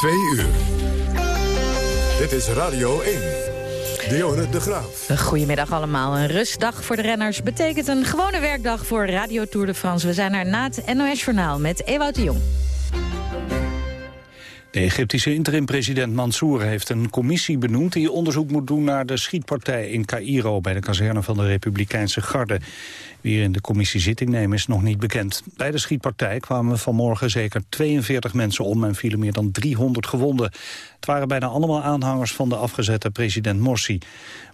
Twee uur. Dit is Radio 1. Dionne de Graaf. Goedemiddag allemaal. Een rustdag voor de renners betekent een gewone werkdag voor Radio Tour de France. We zijn er na het NOS-journaal met Ewout de Jong. De Egyptische interim-president Mansour heeft een commissie benoemd... die onderzoek moet doen naar de schietpartij in Cairo... bij de kazerne van de Republikeinse Garde. Wie in de commissie zitting nemen is nog niet bekend. Bij de schietpartij kwamen vanmorgen zeker 42 mensen om... en vielen meer dan 300 gewonden. Het waren bijna allemaal aanhangers van de afgezette president Morsi.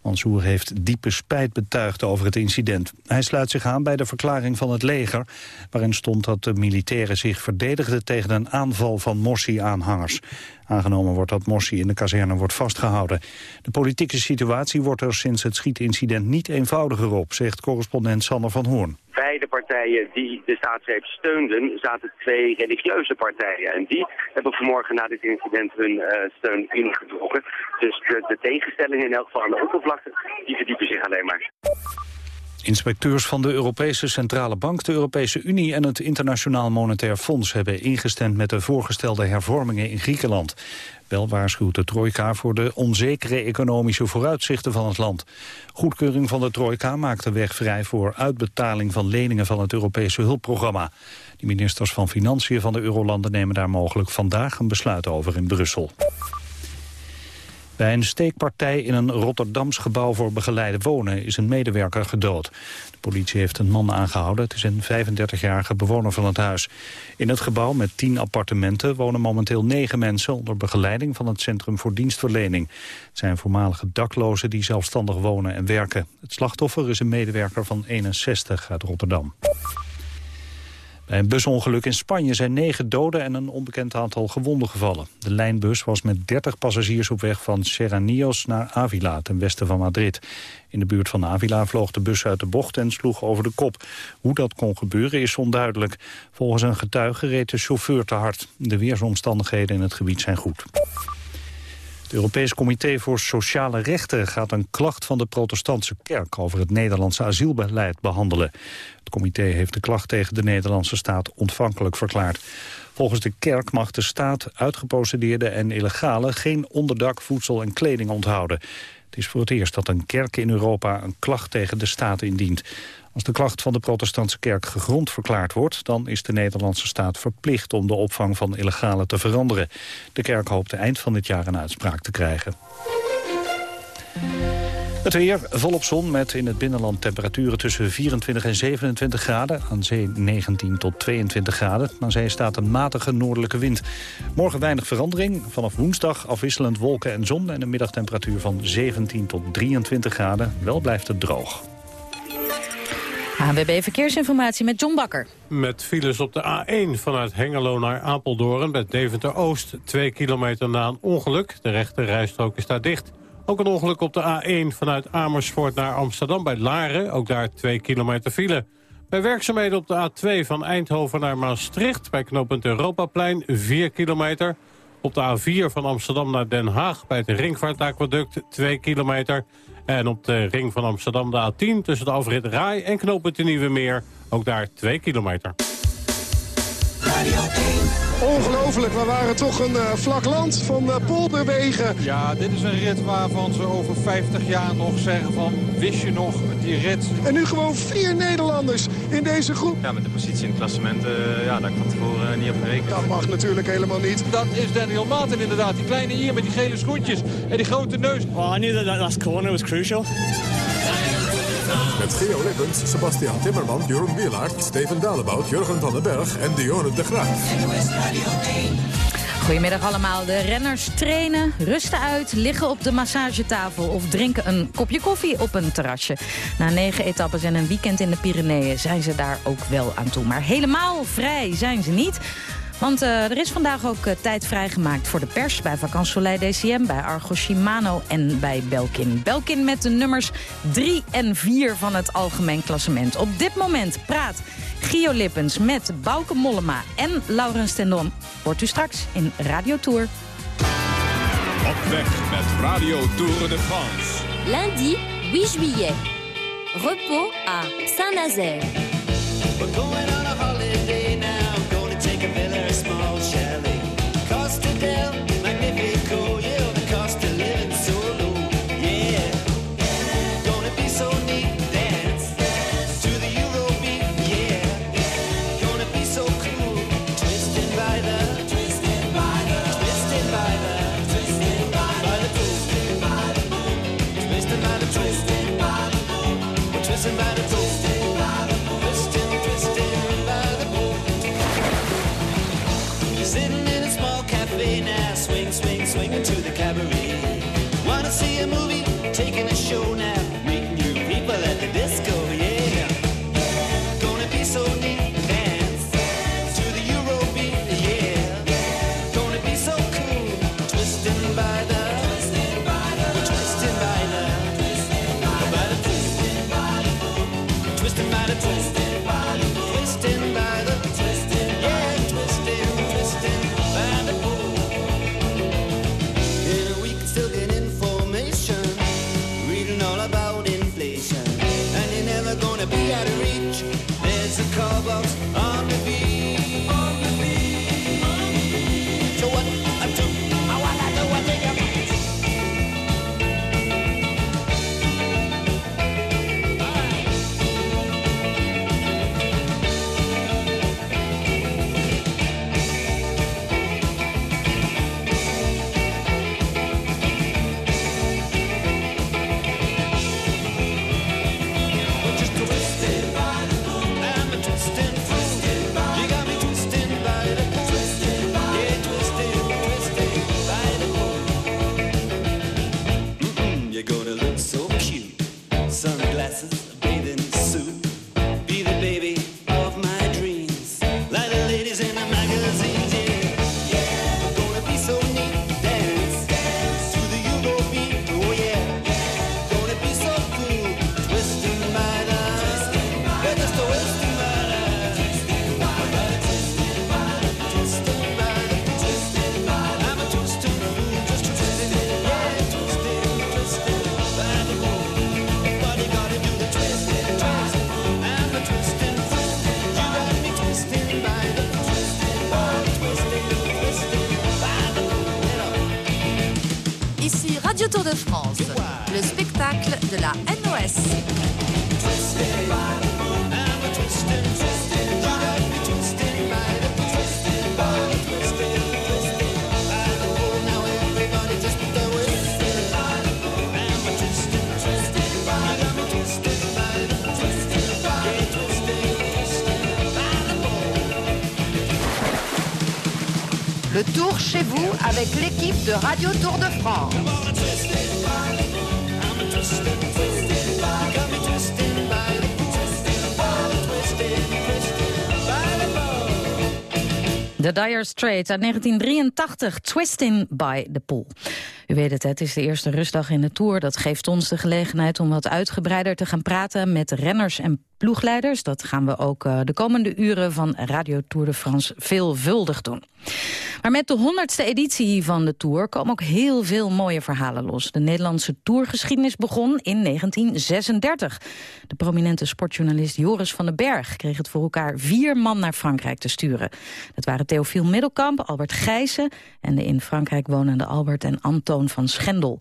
Mansour heeft diepe spijt betuigd over het incident. Hij sluit zich aan bij de verklaring van het leger... waarin stond dat de militairen zich verdedigden tegen een aanval van Morsi-aanhangers. Aangenomen wordt dat Morsi in de kazerne wordt vastgehouden. De politieke situatie wordt er sinds het schietincident niet eenvoudiger op... zegt correspondent Sander van Hoorn bij de partijen die de staatsgreep steunden, zaten twee religieuze partijen. En die hebben vanmorgen na dit incident hun uh, steun ingetrokken. Dus de, de tegenstellingen in elk geval aan de oppervlakte, die verdiepen zich alleen maar. Inspecteurs van de Europese Centrale Bank, de Europese Unie en het Internationaal Monetair Fonds hebben ingestemd met de voorgestelde hervormingen in Griekenland. Wel waarschuwt de trojka voor de onzekere economische vooruitzichten van het land. Goedkeuring van de trojka maakt de weg vrij voor uitbetaling van leningen van het Europese hulpprogramma. De ministers van Financiën van de Eurolanden nemen daar mogelijk vandaag een besluit over in Brussel. Bij een steekpartij in een Rotterdams gebouw voor begeleide wonen is een medewerker gedood. De politie heeft een man aangehouden. Het is een 35-jarige bewoner van het huis. In het gebouw met 10 appartementen wonen momenteel 9 mensen onder begeleiding van het Centrum voor Dienstverlening. Het zijn voormalige daklozen die zelfstandig wonen en werken. Het slachtoffer is een medewerker van 61 uit Rotterdam. Bij een busongeluk in Spanje zijn negen doden en een onbekend aantal gewonden gevallen. De lijnbus was met 30 passagiers op weg van Serranios naar Avila, ten westen van Madrid. In de buurt van Avila vloog de bus uit de bocht en sloeg over de kop. Hoe dat kon gebeuren is onduidelijk. Volgens een getuige reed de chauffeur te hard. De weersomstandigheden in het gebied zijn goed. Het Europees Comité voor Sociale Rechten gaat een klacht van de protestantse kerk over het Nederlandse asielbeleid behandelen. Het comité heeft de klacht tegen de Nederlandse staat ontvankelijk verklaard. Volgens de kerk mag de staat uitgeprocedeerde en illegale geen onderdak, voedsel en kleding onthouden. Het is voor het eerst dat een kerk in Europa een klacht tegen de staat indient. Als de klacht van de protestantse kerk gegrond verklaard wordt... dan is de Nederlandse staat verplicht om de opvang van illegale te veranderen. De kerk hoopt eind van dit jaar een uitspraak te krijgen. Het weer volop zon met in het binnenland temperaturen tussen 24 en 27 graden. Aan zee 19 tot 22 graden. Aan zee staat een matige noordelijke wind. Morgen weinig verandering. Vanaf woensdag afwisselend wolken en zon en een middagtemperatuur van 17 tot 23 graden. Wel blijft het droog. ANWB Verkeersinformatie met John Bakker. Met files op de A1 vanuit Hengelo naar Apeldoorn bij Deventer-Oost. Twee kilometer na een ongeluk. De rechte rijstrook is daar dicht. Ook een ongeluk op de A1 vanuit Amersfoort naar Amsterdam bij Laren. Ook daar twee kilometer file. Bij werkzaamheden op de A2 van Eindhoven naar Maastricht... bij knooppunt Europaplein 4 kilometer. Op de A4 van Amsterdam naar Den Haag bij het Ringvaartaquaduct 2 kilometer. En op de ring van Amsterdam de A10 tussen de afrit Rai en knooppunt de Nieuwe Meer. Ook daar 2 kilometer. Ongelooflijk, we waren toch een uh, vlak land van uh, polderwegen. Ja, dit is een rit waarvan ze over 50 jaar nog zeggen van... wist je nog, die rit. En nu gewoon vier Nederlanders in deze groep. Ja, met de positie in het klassement, uh, ja, daar kan tevoren niet op gerekend. Dat mag natuurlijk helemaal niet. Dat is Daniel Maarten inderdaad, die kleine hier met die gele schoentjes en die grote neus. Oh, I knew that that last corner was crucial. Met Geo Lippens, Sebastian Timmerman, Jeroen Wielaert, Steven Dalebout, Jurgen van den Berg en Dionne de Graaf. Goedemiddag allemaal. De renners trainen, rusten uit, liggen op de massagetafel... of drinken een kopje koffie op een terrasje. Na negen etappes en een weekend in de Pyreneeën zijn ze daar ook wel aan toe. Maar helemaal vrij zijn ze niet... Want uh, er is vandaag ook uh, tijd vrijgemaakt voor de pers... bij Vakant Soleil DCM, bij Argo Shimano en bij Belkin. Belkin met de nummers 3 en 4 van het algemeen klassement. Op dit moment praat Gio Lippens met Bouke Mollema en Laurens Tendon. Hoort u straks in Radio Tour. Op weg met Radio Tour de France. Lundi 8 juillet. Repos à Saint-Nazaire. myself. Ici Radio Tour de France, le spectacle de la NOS. Le tour chez vous avec l'équipe de Radio Tour de France. The Dire Straits uit 1983, Twisting by the Pool. U weet het, het is de eerste rustdag in de Tour. Dat geeft ons de gelegenheid om wat uitgebreider te gaan praten met renners en ploegleiders. Dat gaan we ook uh, de komende uren van Radio Tour de France veelvuldig doen. Maar met de honderdste editie van de Tour komen ook heel veel mooie verhalen los. De Nederlandse Tourgeschiedenis begon in 1936. De prominente sportjournalist Joris van den Berg kreeg het voor elkaar vier man naar Frankrijk te sturen. Dat waren Theofiel Middelkamp, Albert Gijzen en de in Frankrijk wonende Albert en Antoon van Schendel.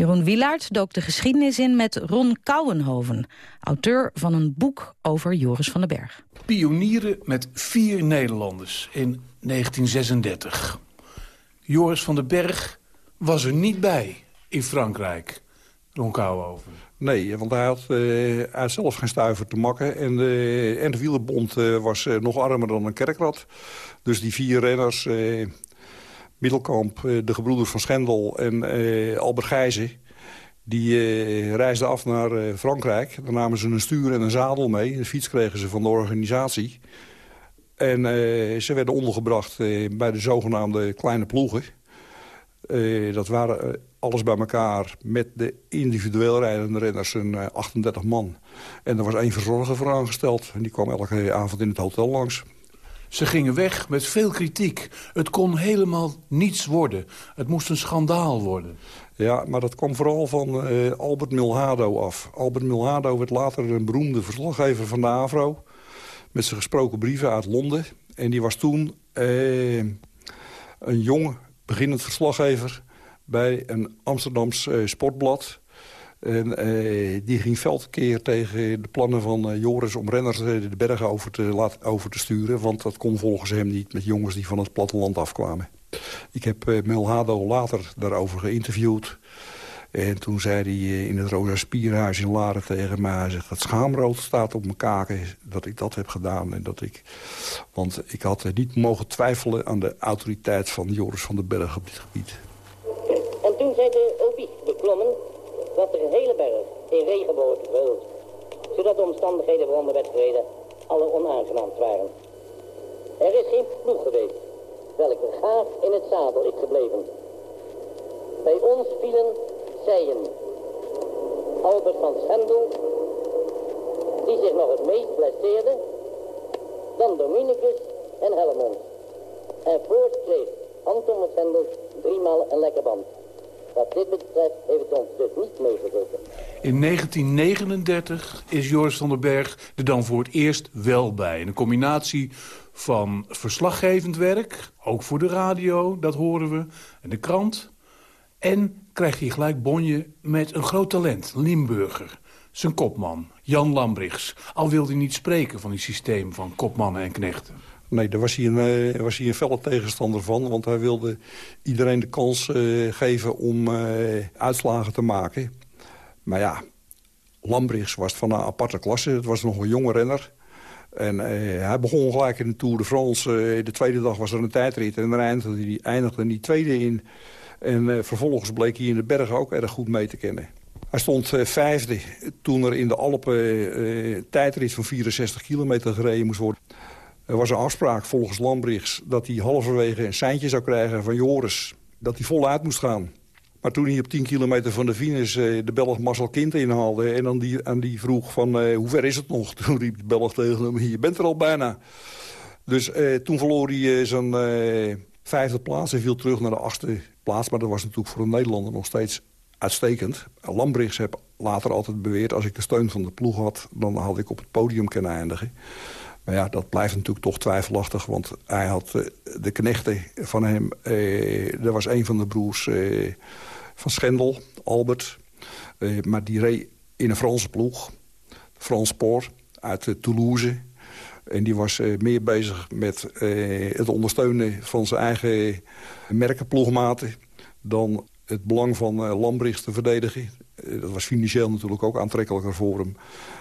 Jeroen Wielaert dook de geschiedenis in met Ron Kouwenhoven, auteur van een boek over Joris van den Berg. Pionieren met vier Nederlanders in 1936. Joris van den Berg was er niet bij in Frankrijk, Ron Kouwenhoven. Nee, want hij had, uh, hij had zelf geen stuiver te makken. En de, en de wielerbond uh, was uh, nog armer dan een kerkrad. Dus die vier renners, Middelkamp, de gebroeders van Schendel en Albert Gijzen... die reisden af naar Frankrijk. Dan namen ze een stuur en een zadel mee. Een fiets kregen ze van de organisatie. En ze werden ondergebracht bij de zogenaamde kleine ploegen... dat waren alles bij elkaar met de individueel rijdende renners een 38 man. En er was één verzorger voor aangesteld. En die kwam elke avond in het hotel langs. Ze gingen weg met veel kritiek. Het kon helemaal niets worden. Het moest een schandaal worden. Ja, maar dat kwam vooral van uh, Albert Milhado af. Albert Milhado werd later een beroemde verslaggever van de AVRO... met zijn gesproken brieven uit Londen. En die was toen uh, een jong, beginnend verslaggever bij een Amsterdams uh, sportblad. En uh, die ging veldkeer tegen de plannen van uh, Joris om renners de bergen over te, laten, over te sturen. Want dat kon volgens hem niet met jongens die van het platteland afkwamen. Ik heb uh, Melhado later daarover geïnterviewd. En toen zei hij in het Rosa Spierhuis in Laren tegen mij... Hij zegt, dat schaamrood staat op mijn kaken dat ik dat heb gedaan. En dat ik, want ik had niet mogen twijfelen aan de autoriteit van Joris van den Berg op dit gebied. En toen beklommen, er een hele berg in regenboog gevuld, zodat de omstandigheden voor de wedstrijden alle onaangenaamd waren. Er is geen ploeg geweest, welke gaaf in het zadel is gebleven. Bij ons vielen Zijen, Albert van Schendel, die zich nog het meest blesseerde, dan Dominicus en Helmond. En voort kreeg Anton van Schendel driemaal een lekker band. Wat dit betreft heeft het ons dus niet meegezogen. In 1939 is Joris van den Berg er dan voor het eerst wel bij. Een combinatie van verslaggevend werk, ook voor de radio, dat horen we, en de krant. En krijgt hij gelijk bonje met een groot talent, Limburger. Zijn kopman, Jan Lambrichts. Al wilde hij niet spreken van die systeem van kopmannen en knechten. Nee, daar was hij, een, uh, was felle tegenstander van. Want hij wilde iedereen de kans uh, geven om uh, uitslagen te maken. Maar ja, Lambrichts was van een aparte klasse. Het was nog een jonge renner. En hij begon gelijk in de Tour de France. de tweede dag was er een tijdrit. En dan eindigde hij, eindigde hij tweede in. En vervolgens bleek hij in de bergen ook erg goed mee te kennen. Hij stond vijfde toen er in de Alpen tijdrit van 64 kilometer gereden moest worden. Er was een afspraak volgens Lambrichts dat hij halverwege een seintje zou krijgen van Joris. Dat hij voluit moest gaan. Maar toen hij op 10 kilometer van de finish uh, de Belg Marcel Kind inhaalde... en dan die, aan die vroeg van uh, hoe ver is het nog? Toen riep de Belg tegen hem, je bent er al bijna. Dus uh, toen verloor hij zijn vijfde plaats en viel terug naar de achtste plaats. Maar dat was natuurlijk voor een Nederlander nog steeds uitstekend. Lambrichts heb later altijd beweerd... als ik de steun van de ploeg had, dan had ik op het podium kunnen eindigen. Maar ja, dat blijft natuurlijk toch twijfelachtig. Want hij had uh, de knechten van hem... Uh, er was een van de broers uh, van Schendel, Albert. maar die reed in een Franse ploeg. Frans Spoor uit Toulouse. En die was meer bezig met het ondersteunen van zijn eigen merkenploegmaten... dan het belang van Lambricht te verdedigen. dat was financieel natuurlijk ook aantrekkelijker voor hem.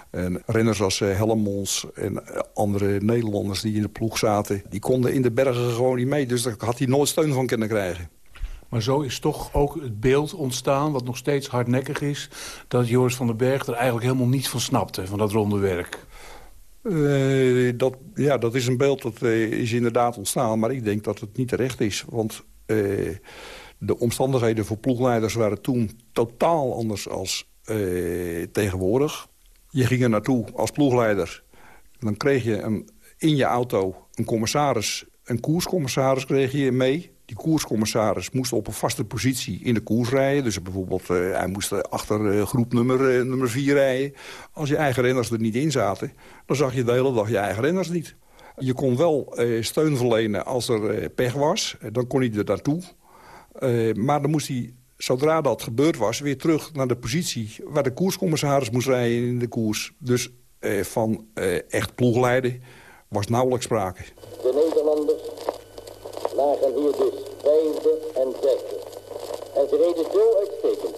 En renners als uh, Helmons en andere Nederlanders die in de ploeg zaten... die konden in de bergen gewoon niet mee. Dus daar had hij nooit steun van kunnen krijgen. Maar zo is toch ook het beeld ontstaan, wat nog steeds hardnekkig is... dat Joris van den Berg er eigenlijk helemaal niets van snapte, van dat ronde werk. Uh, dat, ja, dat is een beeld dat uh, is inderdaad ontstaan. Maar ik denk dat het niet terecht is. Want uh, de omstandigheden voor ploegleiders waren toen totaal anders als tegenwoordig. Je ging er naartoe als ploegleider. Dan kreeg je een, in je auto een commissaris, een koerscommissaris kreeg je mee. Die koerscommissaris moest op een vaste positie in de koers rijden. Dus bijvoorbeeld, uh, hij moest achter uh, groep nummer, uh, nummer 4 rijden. Als je eigen renners er niet in zaten, dan zag je de hele dag je eigen renners niet. Je kon wel steun verlenen als er pech was. dan kon hij er naartoe. maar dan moest hij, zodra dat gebeurd was, weer terug naar de positie... waar de koerscommissaris moest rijden in de koers. Dus van echt ploegleiden was nauwelijks sprake. De Nederlanders lagen hier dus vijfde en zesde. En ze reden zo uitstekend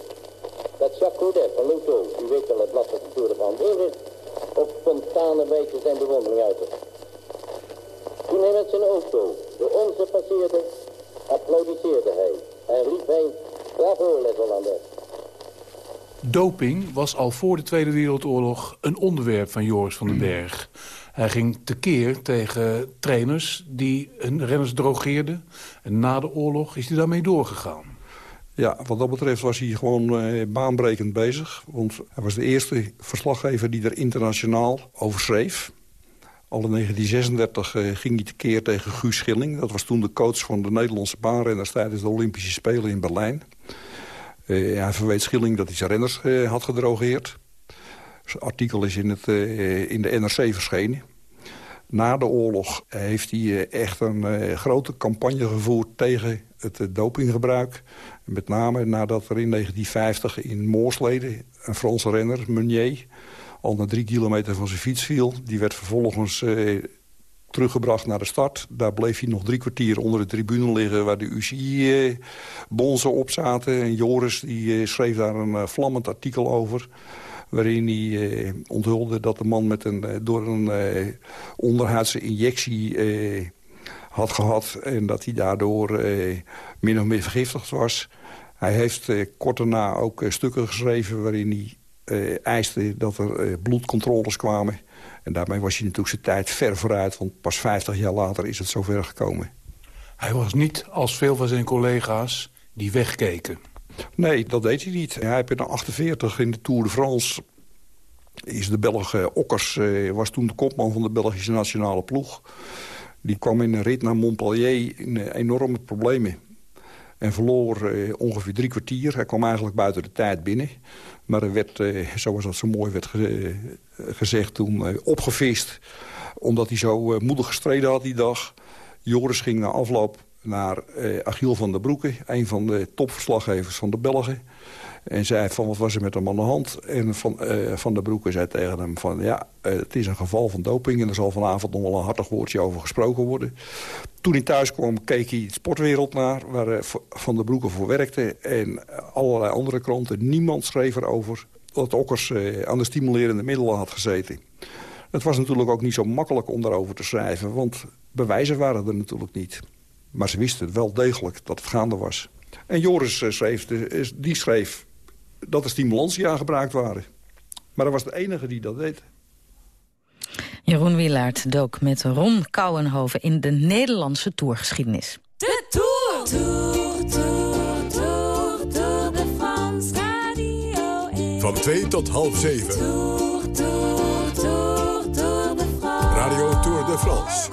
dat Jacques Coudet van Luto, u weet wel het Tour de France is, op spontane wijze zijn bewondering uitte. Toen hij met zijn auto de onze passeerde, applaudisseerde hij en riep hij. Doping was al voor de Tweede Wereldoorlog een onderwerp van Joris van den Berg. Hij ging tekeer tegen trainers die hun renners drogeerden. En na de oorlog is hij daarmee doorgegaan. Ja, wat dat betreft was hij gewoon eh, baanbrekend bezig. Want hij was de eerste verslaggever die er internationaal over schreef. Al in 1936 uh, ging hij tekeer tegen Guus Schilling. Dat was toen de coach van de Nederlandse baanrenners... tijdens de Olympische Spelen in Berlijn. Uh, hij verweet Schilling dat hij zijn renners uh, had gedrogeerd. Zijn artikel is in, het, uh, in de NRC verschenen. Na de oorlog heeft hij echt een grote campagne gevoerd tegen het dopinggebruik. Met name nadat er in 1950 in Moorsleden een Franse renner, Meunier... al na drie kilometer van zijn fiets viel. Die werd vervolgens teruggebracht naar de start. Daar bleef hij nog drie kwartier onder de tribune liggen... waar de UCI-bonzen op zaten. En Joris die, schreef daar een vlammend artikel over waarin hij eh, onthulde dat de man met een, door een eh, onderhuidse injectie eh, had gehad... en dat hij daardoor eh, min of meer vergiftigd was. Hij heeft eh, kort daarna ook stukken geschreven waarin hij eiste dat er bloedcontroles kwamen... En daarmee was hij natuurlijk zijn tijd ver vooruit, want pas 50 jaar later is het zover gekomen. Hij was niet als veel van zijn collega's die wegkeken. Nee, dat deed hij niet. Hij heeft in 48 in de Tour de France... is de Belg eh, Okkers, eh, was toen de kopman van de Belgische nationale ploeg. Die kwam in een rit naar Montpellier in eh, enorme problemen. En verloor eh, ongeveer drie kwartier. Hij kwam eigenlijk buiten de tijd binnen. Maar er werd, eh, zoals dat zo mooi werd ge gezegd toen, eh, opgevist. Omdat hij zo moedig gestreden had die dag. Joris ging na afloop naar Achiel van der Broeke... een van de topverslaggevers van de Belgen. En zei van wat was er met hem aan de hand. En Van, uh, van der Broeke zei tegen hem van ja, uh, het is een geval van doping... en er zal vanavond nog wel een hartig woordje over gesproken worden. Toen hij thuis kwam keek hij sportwereld naar... waar uh, Van der Broeke voor werkte en allerlei andere kranten. Niemand schreef erover dat Okkers aan de stimulerende middelen had gezeten. Het was natuurlijk ook niet zo makkelijk om daarover te schrijven... want bewijzen waren er natuurlijk niet. Maar ze wisten wel degelijk dat het gaande was. En Joris schreef, die schreef dat er stimulantia gebruikt waren. Maar dat was de enige die dat deed. Jeroen Wielaert dook met Ron Kouwenhoven in de Nederlandse tourgeschiedenis. De Tour! Tour, Tour, Tour, Tour de France Radio 1. Van 2 tot half 7. Tour, Tour, Tour, Tour de France. Radio Tour de France.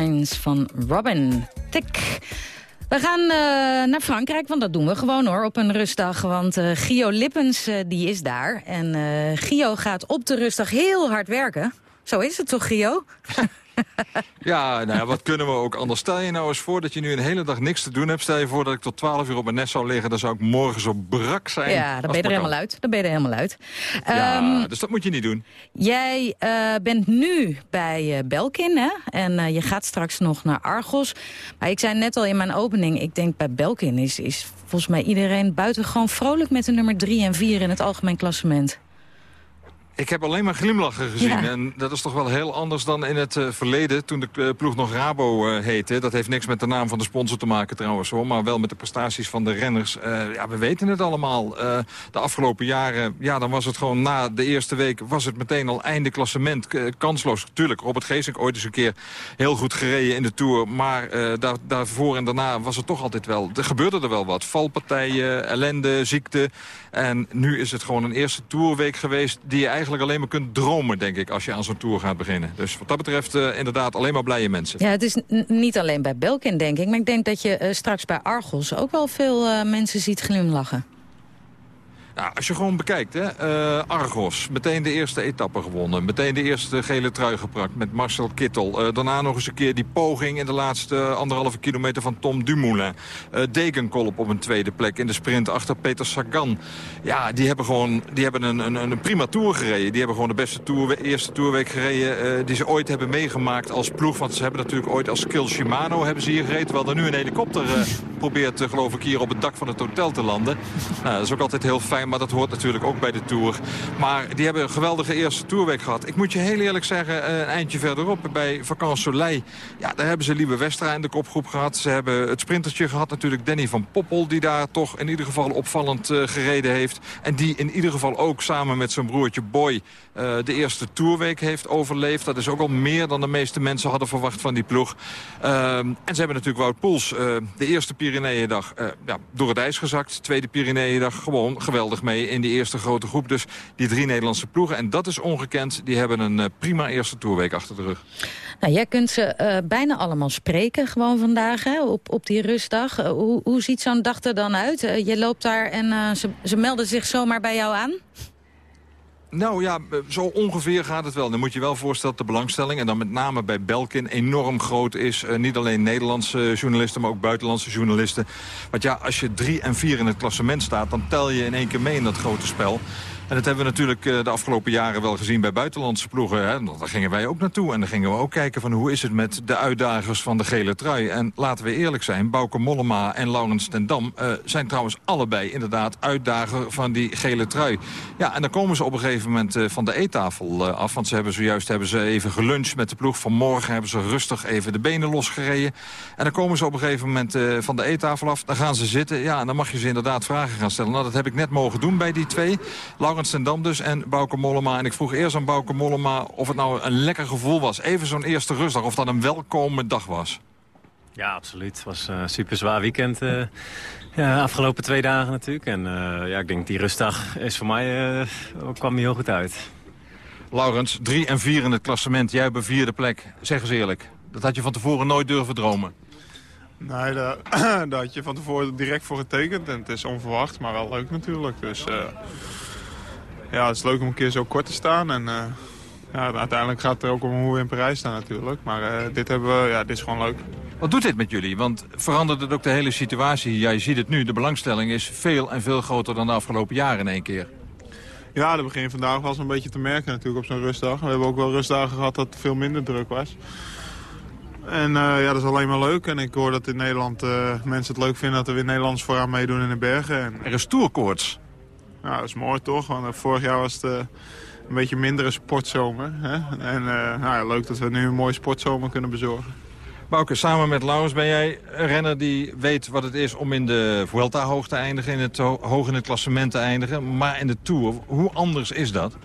Van Robin Tick. We gaan eh, naar Frankrijk, want dat doen we gewoon hoor, op een rustdag. Want eh, Gio Lippens, eh, die is daar. En Gio gaat op de rustdag heel hard werken. Zo is het toch, Gio? Ja, nou ja, wat kunnen we ook anders? Stel je nou eens voor dat je nu een hele dag niks te doen hebt. Stel je voor dat ik tot 12 uur op mijn nest zou liggen. Dan zou ik morgen zo brak zijn. Ja, dan ben je er helemaal uit. Dan ben je er helemaal uit. Ja, Ehm, dus dat moet je niet doen. Jij eh, bent nu bij eh, Belkin, hè? En eh, je gaat straks nog naar Argos. Maar ik zei net al in mijn opening, ik denk bij Belkin is, is volgens mij iedereen buitengewoon vrolijk met de nummer 3 en 4 in het algemeen klassement. Ik heb alleen maar glimlachen gezien. Ja. En dat is toch wel heel anders dan in het eh, verleden... toen de eh, ploeg nog Rabo eh, heette. Dat heeft niks met de naam van de sponsor te maken trouwens. hoor, Maar wel met de prestaties van de renners. Ja, we weten het allemaal. De afgelopen jaren, ja, dan was het gewoon na de eerste week... was het meteen al einde klassement. Kansloos. Tuurlijk, Robert Geesink ooit eens een keer heel goed gereden in de Tour. Maar daar, daarvoor en daarna was het toch altijd wel... Er gebeurde er wel wat. Valpartijen, ellende, ziekte. En nu is het gewoon een eerste Tourweek geweest... die je eigenlijk alleen maar kunt dromen, denk ik... als je aan zo'n Tour gaat beginnen. Dus wat dat betreft eh, inderdaad alleen maar blije mensen. Ja, het is niet alleen bij Belkin, denk ik. Maar ik denk dat je eh, straks bij Argos ook wel veel eh, mensen ziet glimlachen. Nou, als je gewoon bekijkt, hè, eh, Argos, meteen de eerste etappe gewonnen. Meteen de eerste gele trui gepakt met Marcel Kittel. Eh, daarna nog eens een keer die poging in de laatste anderhalve kilometer van Tom Dumoulin. Eh Degenkolb op een tweede plek in de sprint achter Peter Sagan. Ja, die hebben gewoon die hebben een, een, een prima tour gereden. Die hebben gewoon de beste tour, eerste tourweek gereden eh, die ze ooit hebben meegemaakt als ploeg. Want ze hebben natuurlijk ooit als Skill Shimano hebben ze hier gereden. Terwijl er nu een helikopter eh, probeert, eh, geloof ik, hier op het dak van het hotel te landen. Nou, dat is ook altijd heel fijn, maar dat hoort natuurlijk ook bij de Tour. Maar die hebben een geweldige eerste Tourweek gehad. Ik moet je heel eerlijk zeggen, eh, een eindje verderop bij Vacances Soleil... ja, daar hebben ze Lieve Westra in de kopgroep gehad. Ze hebben het sprintertje gehad, natuurlijk Danny van Poppel... die daar toch in ieder geval opvallend eh, gereden heeft. En die in ieder geval ook samen met zijn broertje Boy... eh, de eerste Tourweek heeft overleefd. Dat is ook al meer dan de meeste mensen hadden verwacht van die ploeg. Ehm, en ze hebben natuurlijk Wout Poels, de eerste Pyreneeëndag... ja, door het ijs gezakt. Tweede Pyreneeëndag gewoon geweldig mee in die eerste grote groep. Dus die drie Nederlandse ploegen. En dat is ongekend. Die hebben een eh, prima eerste Tourweek achter de rug. Nou, jij kunt ze eh, bijna allemaal spreken gewoon vandaag hè, op, op die rustdag. Eh, hoe, hoe ziet zo'n dag er dan uit? Je loopt daar en ze, ze melden zich zomaar bij jou aan? Nou ja, eh, zo ongeveer gaat het wel. Dan moet je wel voorstellen dat de belangstelling... en dan met name bij Belkin enorm groot is. Eh, niet alleen Nederlandse journalisten, maar ook buitenlandse journalisten. Want ja, als je drie en vier in het klassement staat... dan tel je in één keer mee in dat grote spel. En dat hebben we natuurlijk eh, de afgelopen jaren wel gezien bij buitenlandse ploegen. Hè? Daar gingen wij ook naartoe. En dan gingen we ook kijken van hoe is het met de uitdagers van de gele trui. En laten we eerlijk zijn, Bouke Mollema en Laurens ten Dam... eh, zijn trouwens allebei inderdaad uitdager van die gele trui. Ja, en dan komen ze op een gegeven moment eh, van de eettafel af. Want ze hebben zojuist hebben ze even geluncht met de ploeg. Vanmorgen hebben ze rustig even de benen losgereden. En dan komen ze op een gegeven moment van de eettafel af. Dan gaan ze zitten. Ja, en dan mag je ze inderdaad vragen gaan stellen. Nou, dat heb ik net mogen doen bij die twee. Laurens ten Dam dus en Bouke Mollema. En ik vroeg eerst aan Bouke Mollema of het nou een lekker gevoel was. Even zo'n eerste rustdag. Of dat een welkome dag was. Ja, absoluut. Het was een super zwaar weekend. eh ja, afgelopen twee dagen natuurlijk. En eh, ja, ik denk die rustdag is voor mij, eh, kwam hier heel goed uit. Laurens, drie en vier in het klassement. Jij op een vierde plek. Zeg eens eerlijk. Dat had je van tevoren nooit durven dromen. Nee, daar, daar had je van tevoren direct voor getekend. En het is onverwacht, maar wel leuk natuurlijk. Dus eh, ja, het is leuk om een keer zo kort te staan. En eh, ja, uiteindelijk gaat het er ook om hoe we in Parijs staan natuurlijk. Maar eh, dit, hebben we, ja, dit is gewoon leuk. Wat doet dit met jullie? Want verandert het ook de hele situatie? Ja, je ziet het nu. De belangstelling is veel en veel groter dan de afgelopen jaren in één keer. Ja, dat begin vandaag eens een beetje te merken natuurlijk op zo'n rustdag. We hebben ook wel rustdagen gehad dat het veel minder druk was. En eh, ja, dat is alleen maar leuk. En ik hoor dat in Nederland mensen het leuk vinden dat er weer Nederlands vooraan meedoen in de bergen. En... Er is tourkoorts. Ja, dat is mooi toch? Want eh, vorig jaar was het eh, een beetje mindere sportzomer. Hè? En eh, nou ja, leuk dat we nu een mooie sportzomer kunnen bezorgen. Bouke, samen met Laurens ben jij een renner die weet wat het is om in de Vuelta hoog te eindigen. In het ho- hoog in het klassement te eindigen. Maar in de Tour, hoe anders is dat?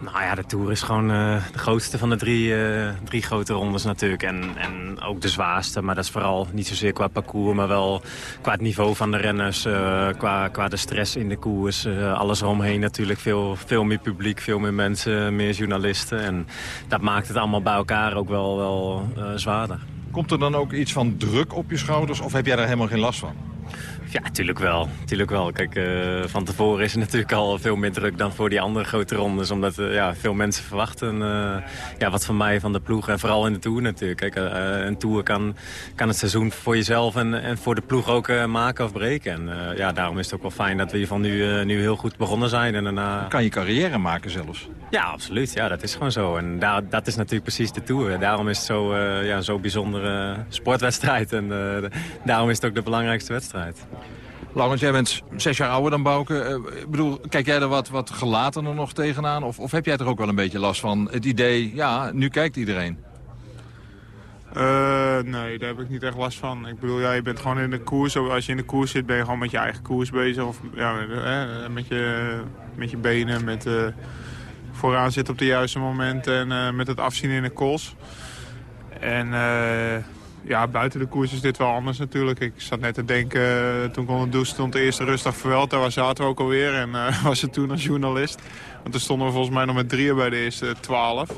Nou ja, de Tour is gewoon eh, de grootste van de drie, eh, drie grote rondes natuurlijk. En, en ook de zwaarste, maar dat is vooral niet zozeer qua parcours... maar wel qua het niveau van de renners, eh, qua, qua de stress in de koers. alles eromheen natuurlijk, veel, veel meer publiek, veel meer mensen, meer journalisten. En dat maakt het allemaal bij elkaar ook wel, wel zwaarder. Komt er dan ook iets van druk op je schouders of heb jij daar helemaal geen last van? Ja, natuurlijk wel. Tuurlijk wel. Kijk, eh, van tevoren is er natuurlijk al veel meer druk dan voor die andere grote rondes. Omdat eh, ja, veel mensen verwachten eh, ja, wat van mij, van de ploeg. En vooral in de Tour natuurlijk. Kijk, een Tour kan, kan het seizoen voor jezelf en, en voor de ploeg ook maken of breken. En ja, daarom is het ook wel fijn dat we hiervan nu, nu heel goed begonnen zijn. En daarna... Kan je carrière maken zelfs? Ja, absoluut. Ja, dat is gewoon zo. En daar, dat is natuurlijk precies de Tour. Daarom is het zo, eh, ja, zo'n bijzondere sportwedstrijd. En daarom is het ook de belangrijkste wedstrijd. Laurens, jij bent zes jaar ouder dan Bouke. Eh, ik bedoel, kijk jij er wat, wat gelatener nog tegenaan? Of, of heb jij er ook wel een beetje last van? Het idee, ja, nu kijkt iedereen. Eh, nee, daar heb ik niet echt last van. Ik bedoel, ja, je bent gewoon in de koers. Als je in de koers zit, ben je gewoon met je eigen koers bezig. Of ja, eh, met, je, met je benen, met vooraan zitten op de juiste momenten en met het afzien in de kools. En ja, buiten de koers is dit wel anders natuurlijk. Ik zat net te denken, eh, toen onder de douche stond, de eerste rustdag verweld. Daar zaten we ook alweer en eh, was het toen als journalist. Want toen stonden we volgens mij nog met drieën bij de eerste twaalf.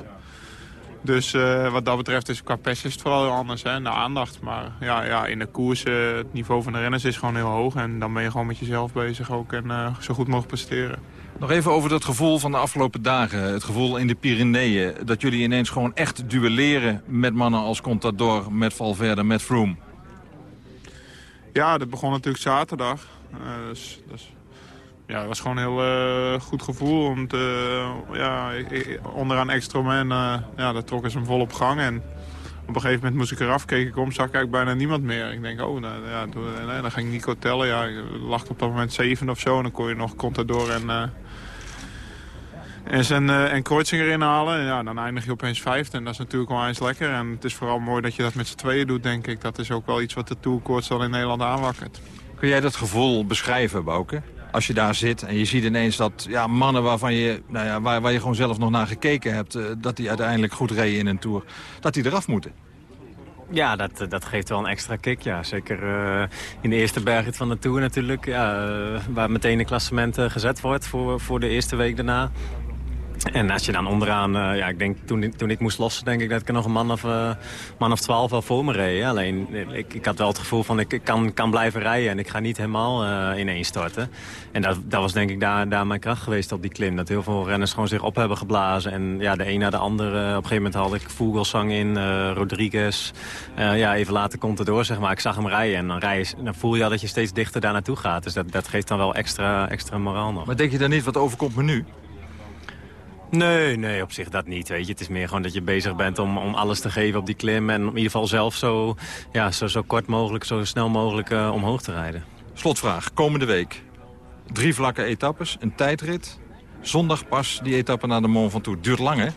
Dus eh, wat dat betreft is qua pers is het vooral heel anders, hè, de aandacht. Maar ja, ja in de koers, eh, het niveau van de renners is gewoon heel hoog. En dan ben je gewoon met jezelf bezig ook en zo goed mogelijk presteren. Nog even over dat gevoel van de afgelopen dagen. Het gevoel in de Pyreneeën. Dat jullie ineens gewoon echt duelleren met mannen als Contador, met Valverde, met Froome. Ja, dat begon natuurlijk zaterdag. Eh, dus, dus, ja, was gewoon een heel eh, goed gevoel. Want eh, ja, onderaan Extroman, ja, daar trokken ze hem vol op gang. En op een gegeven moment moest ik eraf, keek ik om, zag ik eigenlijk bijna niemand meer. Ik denk, oh, nou, ja, toen- dan ging Nico tellen. Ja, ik lag op dat moment zeven of zo. En dan kon je nog Contador en, en, zijn, eh en Kreuziger inhalen. En ja, dan eindig je opeens vijfde. En dat is natuurlijk wel eens lekker. En het is vooral mooi dat je dat met z'n tweeën doet, denk ik. Dat is ook wel iets wat de tourkoorts al in Nederland aanwakkert. Kun jij dat gevoel beschrijven, Bouke? Als je daar zit en je ziet ineens dat ja, mannen waarvan je, nou ja, waar, waar je gewoon zelf nog naar gekeken hebt... eh, dat die uiteindelijk goed reden in een Tour, dat die eraf moeten. Ja, dat, dat geeft wel een extra kick. Ja. Zeker eh, in de eerste bergrit van de Tour natuurlijk. Ja, eh, waar meteen een klassement eh, gezet wordt voor, voor de eerste week daarna. En als je dan onderaan, eh, ja, ik denk toen, toen ik moest lossen, denk ik dat ik er nog een man of, eh, man of twaalf wel voor me reed. Alleen, eh, ik, ik had wel het gevoel van ik kan, kan blijven rijden en ik ga niet helemaal eh ineens storten. En dat, dat was denk ik daar, daar mijn kracht geweest op die klim. Dat heel veel renners gewoon zich op hebben geblazen. En ja, de een na de ander, op een gegeven moment had ik Vogelsang in, Rodriguez. Ja, even later komt het door, zeg maar. Ik zag hem rijden en dan, rij dan voel je al dat je steeds dichter daar naartoe gaat. Dus dat, dat geeft dan wel extra, extra moraal nog. Maar denk je dan niet, wat overkomt me nu? Nee, nee, op zich dat niet. Weet je. Het is meer gewoon dat je bezig bent om, om alles te geven op die klim. En in ieder geval zelf zo, ja, zo, zo kort mogelijk, zo snel mogelijk eh, omhoog te rijden. Slotvraag, komende week. Drie vlakke etappes, een tijdrit. Zondag pas die etappe naar de Mont Ventoux. Duurt lang, hè?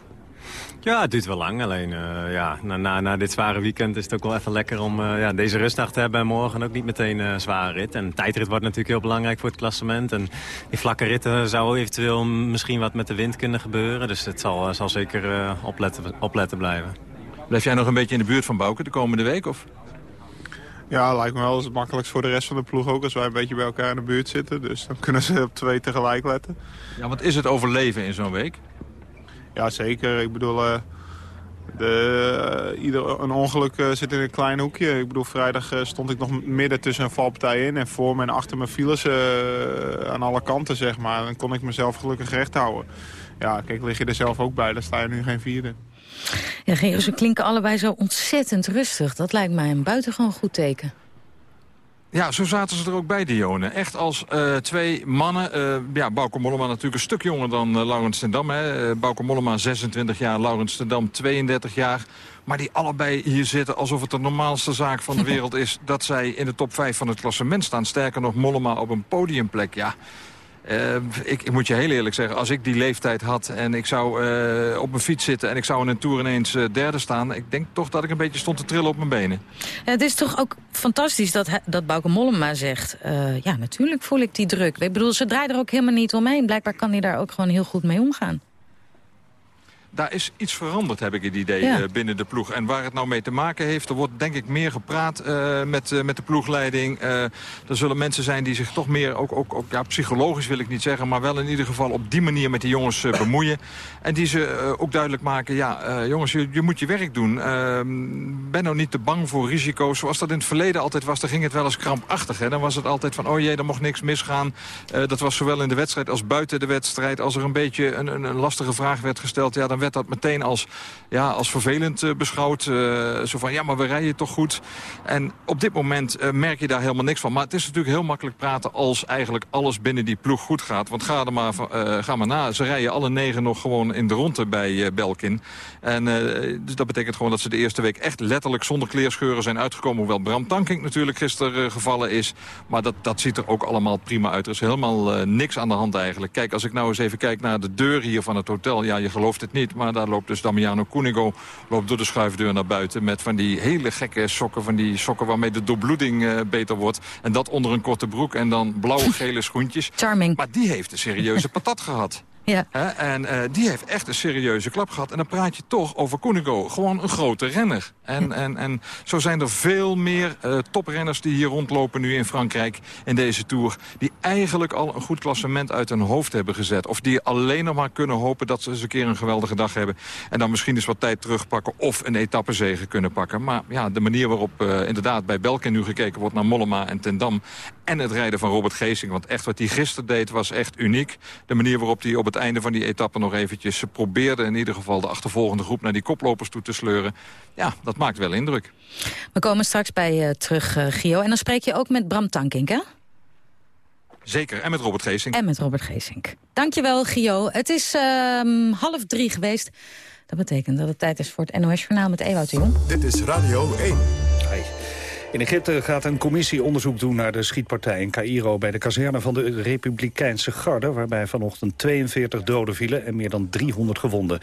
Ja, het duurt wel lang. Alleen eh, ja, na, na, na dit zware weekend is het ook wel even lekker om eh, ja, deze rustdag te hebben. En morgen ook niet meteen een zware rit. En tijdrit wordt natuurlijk heel belangrijk voor het klassement. En die vlakke ritten zou eventueel misschien wat met de wind kunnen gebeuren. Dus het zal, eh, zal zeker eh, opletten, opletten blijven. Blijf jij nog een beetje in de buurt van Bouke de komende week? Of? Ja, lijkt me wel eens het makkelijkst voor de rest van de ploeg ook... als wij een beetje bij elkaar in de buurt zitten. Dus dan kunnen ze op twee tegelijk letten. Ja, wat is het overleven in zo'n week? Ja, zeker. Ik bedoel, eh, de, eh, ieder, een ongeluk eh, zit in een klein hoekje. Ik bedoel, vrijdag stond ik nog midden tussen een valpartij in... en voor me en achter me vielen ze aan alle kanten, zeg maar. Dan kon ik mezelf gelukkig recht houden. Ja, kijk, lig je er zelf ook bij, dan sta je nu geen vierde. Ja, ze klinken allebei zo ontzettend rustig. Dat lijkt mij een buitengewoon goed teken. Ja, zo zaten ze er ook bij, Dione. Echt als eh, twee mannen. eh ja, Bauke Mollema natuurlijk een stuk jonger dan eh, Laurens ten Dam. Hè. Bauke Mollema 26 jaar, Laurens ten Dam 32 jaar. Maar die allebei hier zitten alsof het de normaalste zaak van de wereld is... dat zij in de top 5 van het klassement staan. Sterker nog, Mollema op een podiumplek. Ja, eh, ik, ik moet je heel eerlijk zeggen, als ik die leeftijd had... en ik zou eh, op mijn fiets zitten en ik zou in een Tour ineens eh, derde staan... ik denk toch dat ik een beetje stond te trillen op mijn benen. Het is toch ook fantastisch dat, dat Bauke Mollema zegt... ja, natuurlijk voel ik die druk. Ik bedoel, ze draaien er ook helemaal niet omheen. Blijkbaar kan hij daar ook gewoon heel goed mee omgaan. Daar is iets veranderd, heb ik het idee, Ja. eh, binnen de ploeg. En waar het nou mee te maken heeft, er wordt denk ik meer gepraat eh, met, eh, met de ploegleiding. Er zullen mensen zijn die zich toch meer, ook, ook, ook ja, psychologisch wil ik niet zeggen... maar wel in ieder geval op die manier met die jongens bemoeien. En die ze ook duidelijk maken, ja, jongens, je, je moet je werk doen. Eh, ben nou niet te bang voor risico's. Zoals dat in het verleden altijd was, dan ging het wel eens krampachtig. Hè? Dan was het altijd van, oh jee, er mocht niks misgaan. Dat was zowel in de wedstrijd als buiten de wedstrijd. Als er een beetje een, een, een lastige vraag werd gesteld... Ja, dan werd dat meteen als, ja, als vervelend eh, beschouwd. Eh, zo van, ja, maar we rijden toch goed. En op dit moment eh, merk je daar helemaal niks van. Maar het is natuurlijk heel makkelijk praten als eigenlijk alles binnen die ploeg goed gaat. Want ga er maar, ga maar na. Ze rijden alle negen nog gewoon in de ronde bij Belkin. En dus dat betekent gewoon dat ze de eerste week echt letterlijk zonder kleerscheuren zijn uitgekomen. Hoewel Bram Tankink natuurlijk gisteren gevallen is. Maar dat, dat ziet er ook allemaal prima uit. Er is helemaal niks aan de hand eigenlijk. Kijk, als ik nou eens even kijk naar de deur hier van het hotel. Ja, je gelooft het niet, maar daar loopt dus Damiano Cunigo loopt door de schuifdeur naar buiten... met van die hele gekke sokken, van die sokken waarmee de doorbloeding eh, beter wordt. En dat onder een korte broek en dan blauwe-gele schoentjes. Charming. Maar die heeft een serieuze patat gehad. Ja. En eh, die heeft echt een serieuze klap gehad. En dan praat je toch over Koenigo. Gewoon een grote renner. En, en, en zo zijn er veel meer eh, toprenners die hier rondlopen nu in Frankrijk in deze Tour. Die eigenlijk al een goed klassement uit hun hoofd hebben gezet. Of die alleen nog maar kunnen hopen dat ze eens een keer een geweldige dag hebben. En dan misschien eens wat tijd terugpakken of een etappezege kunnen pakken. Maar ja, de manier waarop eh, inderdaad bij Belkin nu gekeken wordt naar Mollema en Ten Dam. En het rijden van Robert Geesing. Want echt wat hij gisteren deed was echt uniek. De manier waarop hij op het einde van die etappe nog eventjes probeerde... in ieder geval de achtervolgende groep naar die koplopers toe te sleuren. Ja, dat maakt wel indruk. We komen straks bij je terug, eh, Gio. En dan spreek je ook met Bram Tankink, hè? Zeker, en met Robert Geesing. En met Robert Geesink. Dankjewel, Gio. Het is ehm, half drie geweest. Dat betekent dat het tijd is voor het NOS-journaal met Ewout de Jong. Dit is Radio 1. In Egypte gaat een commissie onderzoek doen naar de schietpartij in Cairo... bij de kazerne van de Republikeinse Garde... waarbij vanochtend 42 doden vielen en meer dan 300 gewonden.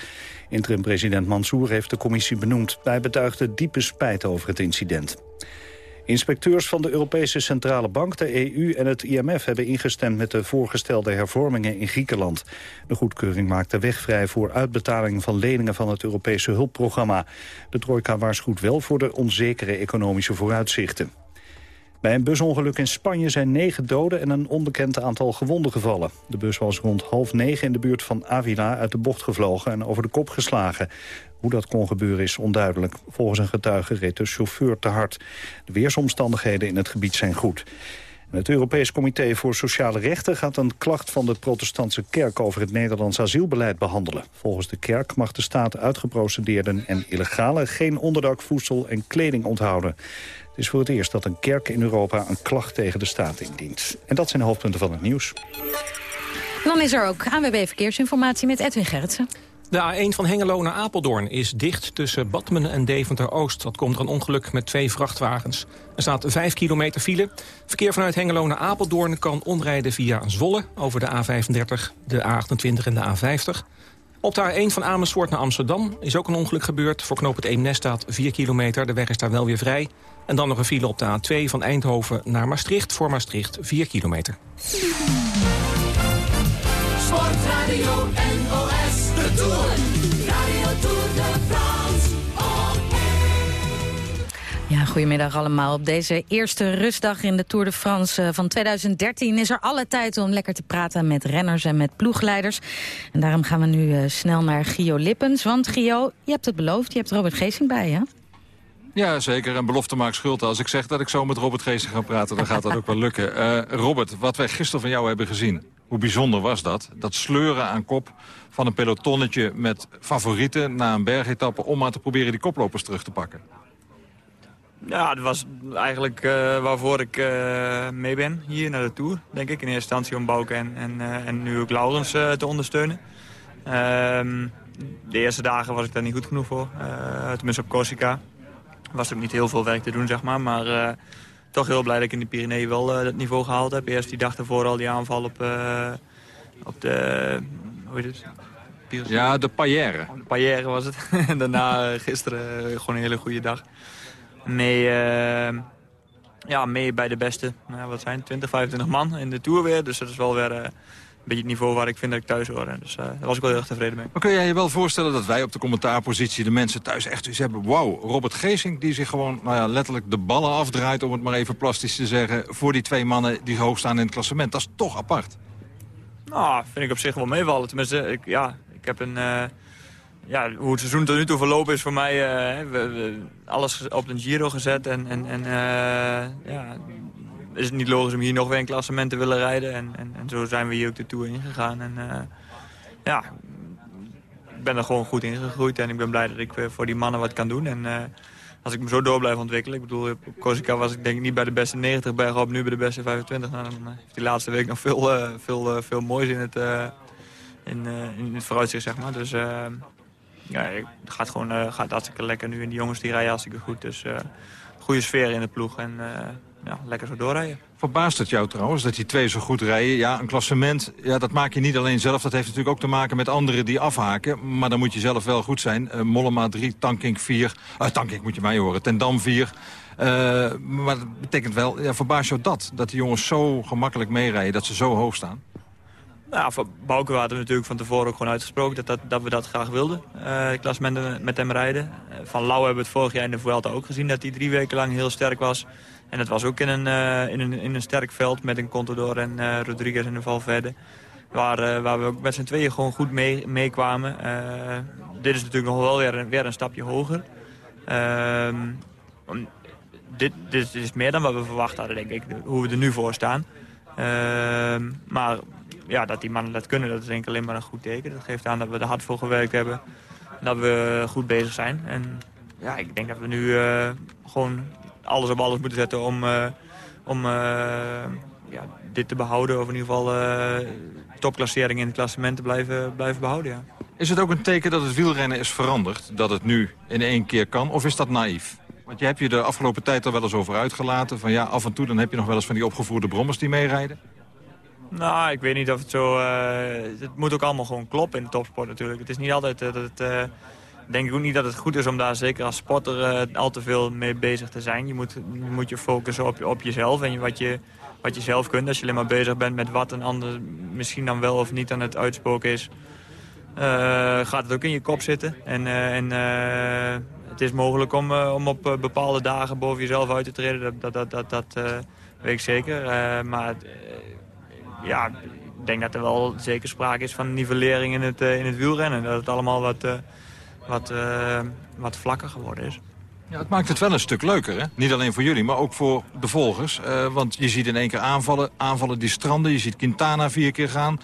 Interim-president Mansour heeft de commissie benoemd. Hij betuigde diepe spijt over het incident. Inspecteurs van de Europese Centrale Bank, de EU en het IMF hebben ingestemd met de voorgestelde hervormingen in Griekenland. De goedkeuring maakt de weg vrij voor uitbetaling van leningen van het Europese hulpprogramma. De trojka waarschuwt wel voor de onzekere economische vooruitzichten. Bij een busongeluk in Spanje zijn negen doden en een onbekend aantal gewonden gevallen. De bus was rond half negen in de buurt van Avila uit de bocht gevlogen en over de kop geslagen. Hoe dat kon gebeuren is onduidelijk. Volgens een getuige reed de chauffeur te hard. De weersomstandigheden in het gebied zijn goed. Het Europees Comité voor Sociale Rechten gaat een klacht van de protestantse kerk over het Nederlands asielbeleid behandelen. Volgens de kerk mag de staat uitgeprocedeerden en illegale geen onderdak, voedsel en kleding onthouden. Het is voor het eerst dat een kerk in Europa een klacht tegen de staat indient. En dat zijn de hoofdpunten van het nieuws. Dan is er ook ANWB Verkeersinformatie met Edwin Gerritsen. De A1 van Hengelo naar Apeldoorn is dicht tussen Badmen en Deventer-Oost. Dat komt er een ongeluk met twee vrachtwagens. Er staat 5 kilometer file. Verkeer vanuit Hengelo naar Apeldoorn kan omrijden via Zwolle... over de A35, de A28 en de A50. Op de A1 van Amersfoort naar Amsterdam is ook een ongeluk gebeurd. Voor knoop het Eemnes staat 4 kilometer. De weg is daar wel weer vrij. En dan nog een file op de A2 van Eindhoven naar Maastricht. Voor Maastricht 4 kilometer. Sportradio de Tour. De France, Ja, goedemiddag allemaal. Op deze eerste rustdag in de Tour de France eh, van 2013 is er alle tijd om lekker te praten met renners en met ploegleiders. En daarom gaan we nu eh, snel naar Gio Lippens. Want Gio, je hebt het beloofd, je hebt Robert Geesing bij je. Ja, zeker. En belofte maakt schuld. Als ik zeg dat ik zo met Robert Geesing ga praten, dan gaat dat ook wel lukken. Eh, Robert, wat wij gisteren van jou hebben gezien, hoe bijzonder was dat? Dat sleuren aan kop van een pelotonnetje met favorieten na een bergetappe... om maar te proberen die koplopers terug te pakken. Ja, dat was eigenlijk eh, waarvoor ik eh, mee ben hier naar de Tour, denk ik. In eerste instantie om Bouke en, en, eh, en nu ook Laurens te ondersteunen. Ehm, de eerste dagen was ik daar niet goed genoeg voor. Tenminste op Corsica. Was ook niet heel veel werk te doen, zeg maar. Maar toch heel blij dat ik in de Pyreneeën wel dat niveau gehaald heb. Eerst die dag ervoor al die aanval op, op de... Hoe heet het? Ja, de Paillère. De Paillère was het. daarna eh, gisteren eh, gewoon een hele goede dag. Mee, eh, ja, mee bij de beste, nou, wat zijn het, 20, 25 man in de Tour weer. Dus dat is wel weer een beetje het niveau waar ik vind dat ik thuis hoor. Dus daar was ik wel heel erg tevreden mee. Maar kun jij je wel voorstellen dat wij op de commentaarpositie... de mensen thuis echt iets hebben... wauw, Robert Geesing die zich gewoon nou ja, letterlijk de ballen afdraait... om het maar even plastisch te zeggen... voor die twee mannen die hoog staan in het klassement. Dat is toch apart. Nou, vind ik op zich wel meevallen. Tenminste, ik, ja, heb een... eh, ja, hoe het seizoen tot nu toe verlopen is voor mij... eh, we, alles op een Giro gezet. En, en, en eh, ja, is het niet logisch om hier nog weer een klassement te willen rijden. En, en, en zo zijn we hier ook de Tour ingegaan. En ja, ik ben er gewoon goed in gegroeid. En ik ben blij dat ik voor die mannen wat kan doen. En als ik me zo door blijf ontwikkelen... Ik bedoel, op Corsica was ik denk ik niet bij de beste 90 bergen op. Nu bij de beste 25. Nou, dan heeft die laatste week nog veel, veel, veel moois in het, in, eh, in het vooruitzicht, zeg maar. Dus eh, ja, het gaat gewoon eh, gaat hartstikke lekker nu. En die jongens die rijden hartstikke goed. Dus goede sfeer in de ploeg. En ja, lekker zo doorrijden. Verbaast het jou trouwens dat die twee zo goed rijden? Ja, een klassement, ja, dat maak je niet alleen zelf. Dat heeft natuurlijk ook te maken met anderen die afhaken. Maar dan moet je zelf wel goed zijn. Mollema 3, Tankink 4. Uh, Tankink moet je mij horen. Ten Dam 4. Eh, maar dat betekent wel, ja, verbaast jou dat? Dat die jongens zo gemakkelijk meerijden, dat ze zo hoog staan? Nou, voor Bouke hadden we natuurlijk van tevoren ook gewoon uitgesproken dat, dat, dat we dat graag wilden. eh klassementen met hem rijden. Eh, van Lau hebben we het vorig jaar in de Vuelta ook gezien dat hij drie weken lang heel sterk was. En dat was ook in een, eh, in een, in een sterk veld met een Contador en Rodriguez en een Valverde. Waar, waar we ook met z'n tweeën gewoon goed mee, meekwamen. Dit is natuurlijk nog wel weer een, weer een stapje hoger. Ehm, dit, dit is meer dan wat we verwacht hadden, denk ik, hoe we er nu voor staan. Ehm, maar ja, dat die mannen dat kunnen, dat is denk ik alleen maar een goed teken. Dat geeft aan dat we er hard voor gewerkt hebben. En dat we goed bezig zijn. En ja, ik denk dat we nu eh, gewoon alles op alles moeten zetten om, eh, om eh, ja, dit te behouden. Of in ieder geval topklassering in het klassement te blijven, blijven behouden, ja. Is het ook een teken dat het wielrennen is veranderd? Dat het nu in één keer kan? Of is dat naïef? Want je hebt je de afgelopen tijd er wel eens over uitgelaten. Van ja, af en toe dan heb je nog wel eens van die opgevoerde brommers die meerijden. Nou, ik weet niet of het zo... eh, het moet ook allemaal gewoon kloppen in de topsport natuurlijk. Het is niet altijd eh, dat het... eh, denk ik ook niet dat het goed is om daar zeker als sporter al te veel mee bezig te zijn. Je moet je, moet je focussen op, op jezelf en wat, je, wat je zelf kunt. Als je alleen maar bezig bent met wat een ander misschien dan wel of niet aan het uitspoken is. Eh, gaat het ook in je kop zitten. En, eh, en eh, het is mogelijk om, om op bepaalde dagen boven jezelf uit te treden. Dat, dat, dat, dat, weet ik zeker. Maar ja, ik denk dat er wel zeker sprake is van nivellering in het, in het wielrennen. Dat het allemaal wat, wat, wat vlakker geworden is. Ja, het maakt het wel een stuk leuker, hè? Niet alleen voor jullie, maar ook voor de volgers. Want je ziet in één keer aanvallen, aanvallen die stranden. Je ziet Quintana vier keer gaan.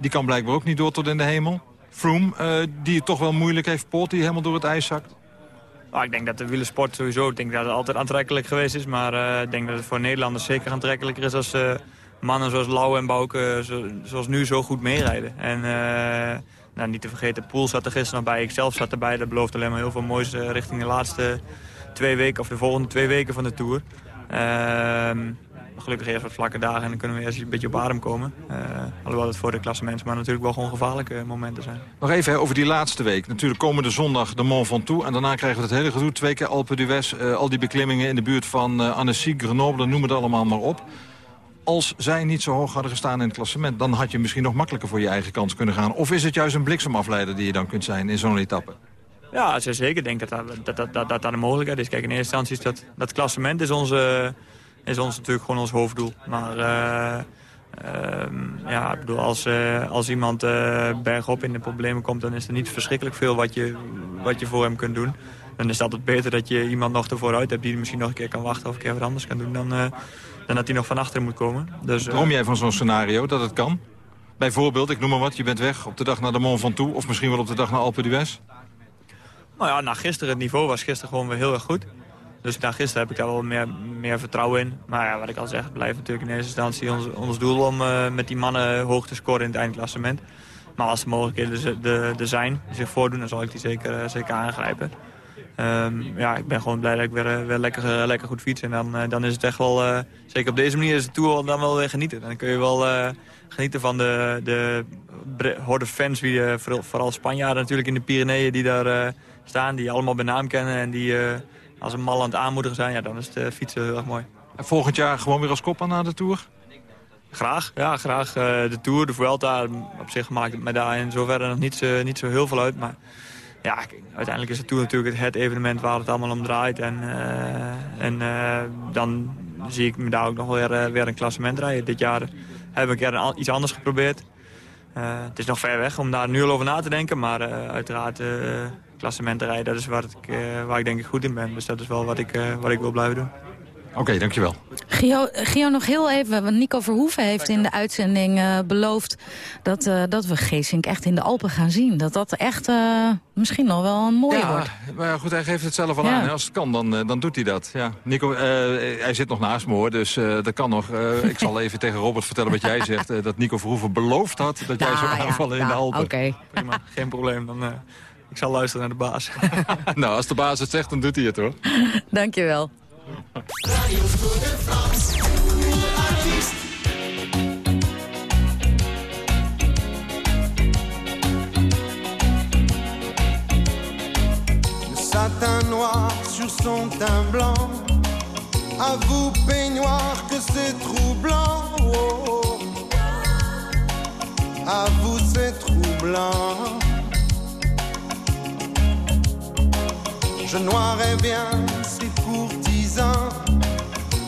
Die kan blijkbaar ook niet door tot in de hemel. Froome, eh, die het toch wel moeilijk heeft. Poort, die helemaal door het ijs zakt. Nou, ik denk dat de wielersport sowieso denk dat het altijd aantrekkelijk geweest is. Maar eh, ik denk dat het voor Nederlanders zeker aantrekkelijker is als eh, mannen zoals Lauwe en Bouke zo- zoals nu zo goed meerijden. En nou, niet te vergeten, Poel zat er gisteren nog bij. Ik zelf zat erbij. Dat belooft alleen maar heel veel moois richting de laatste twee weken of de volgende twee weken van de Tour. Ehm, gelukkig eerst wat vlakke dagen en dan kunnen we eerst een beetje op adem komen. Eh, alhoewel het voor de klassementen maar natuurlijk wel gewoon gevaarlijke momenten zijn. Nog even hè, over die laatste week. Natuurlijk komende zondag de Mont Ventoux. En daarna krijgen we het hele gedoe. Twee keer Alpe d'Huez. eh, al die beklimmingen in de buurt van eh, Annecy, Grenoble. Noem het allemaal maar op. Als zij niet zo hoog hadden gestaan in het klassement... dan had je misschien nog makkelijker voor je eigen kans kunnen gaan. Of is het juist een bliksemafleider die je dan kunt zijn in zo'n etappe? Ja, zeker. Ik denk dat dat, dat, dat, dat, dat, dat een mogelijkheid is. Kijk, in eerste instantie is dat, dat klassement is, onze, is ons natuurlijk gewoon ons hoofddoel. Maar eh, ehm, ja, ik bedoel, als, eh, als iemand eh, bergop in de problemen komt... dan is er niet verschrikkelijk veel wat je, wat je voor hem kunt doen. Dan is het altijd beter dat je iemand nog ervoor uit hebt... die misschien nog een keer kan wachten of een keer wat anders kan doen... dan, dan dat hij nog van achteren moet komen. Dus, Droom jij van zo'n scenario dat het kan? Bijvoorbeeld, ik noem maar wat, je bent weg op de dag naar de Mont Ventoux... of misschien wel op de dag naar Alpe d'Huez? Nou ja, na gisteren, het niveau was gisteren gewoon weer heel erg goed. Dus na gisteren heb ik daar wel meer, meer vertrouwen in. Maar ja, wat ik al zeg, blijft natuurlijk in eerste instantie ons, ons doel om eh, met die mannen hoog te scoren in het eindklassement. Maar als er mogelijkheden de- er zijn, zich voordoen, dan zal ik die zeker, eh, zeker aangrijpen. Ehm, ja, ik ben gewoon blij dat ik weer, eh, weer lekker, lekker goed fiets. En dan, dan is het echt wel, zeker op deze manier is de Tour dan wel weer genieten. Dan kun je wel genieten van de, de horde fans, wie, vooral, Spanjaarden natuurlijk in de Pyreneeën die daar staan. Die je allemaal bij naam kennen en die als een mal aan het aanmoedigen zijn. Ja, dan is het eh, fietsen heel erg mooi. En volgend jaar gewoon weer als kopman naar de Tour? Graag, ja, graag. eh, de Tour, de Vuelta, op zich maakt het mij daar in zoverre nog niet zo, niet zo heel veel uit. Maar ja, uiteindelijk is de Tour natuurlijk het, evenement waar het allemaal om draait. En, eh, en dan zie ik me daar ook nog wel weer, weer een klassement rijden. Dit jaar heb ik al- iets anders geprobeerd. Het is nog ver weg om daar nu al over na te denken. Maar uiteraard, eh klassementen rijden, dat is waar, ik, eh, waar ik denk ik goed in ben. Dus dat is wel wat ik, eh, wat ik wil blijven doen. Oké, dankjewel. Gio, Gio, nog heel even, want Nico Verhoeven heeft in de uitzending eh, beloofd... Dat, eh, dat we Geesink echt in de Alpen gaan zien. Dat dat echt eh, misschien nog wel een mooie ja, wordt. maar ja, goed, hij geeft het zelf al Ja. aan. hè. Als het kan, dan, eh, dan doet hij dat. Ja. Nico, eh, hij zit nog naast me hoor, dus eh, dat kan nog. Eh, ik zal even tegen Robert vertellen wat jij zegt. eh, dat Nico Verhoeven beloofd had dat jij zou aanvallen in de Alpen. Prima, geen probleem. Dan, eh, ik zal luisteren naar de baas. nou, als de baas het zegt, dan doet hij het hoor. Dankjewel. Le satin noir sur son teint blanc. À vous, peignoir, que c'est troublant. Oh, oh. À vous, c'est troublant. Je noirais bien ces courtisans,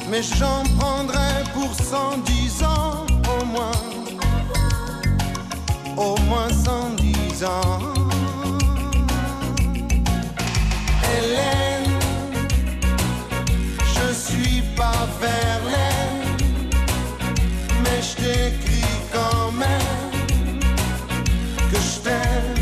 mais j'en prendrais pour cent dix ans au moins. Au moins cent dix ans. Hélène, je suis pas Verlaine, mais je t'écris quand même que je t'aime,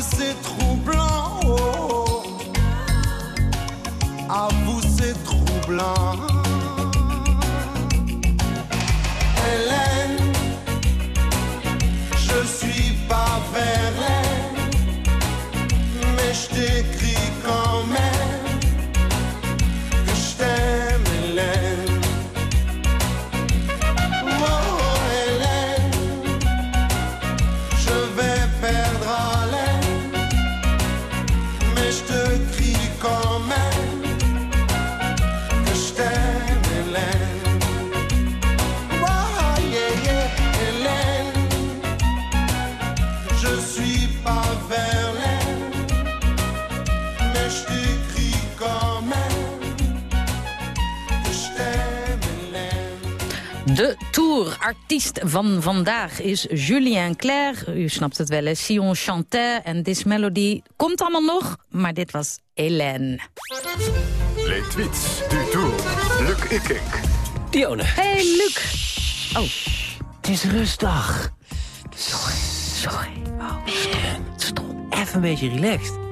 C'est troublant. Oh, oh. Avoue c'est troublant. De tourartiest van vandaag is Julien Clerc. U snapt het wel, hè? Sion Chanter en This Melody. Komt allemaal nog, maar dit was Hélène. Les tweets du tour. Luc Ikink. Dione. Hey, Luc. Oh. Het is rustdag. Sorry. Sorry. Oh, stom. Even een beetje relaxed.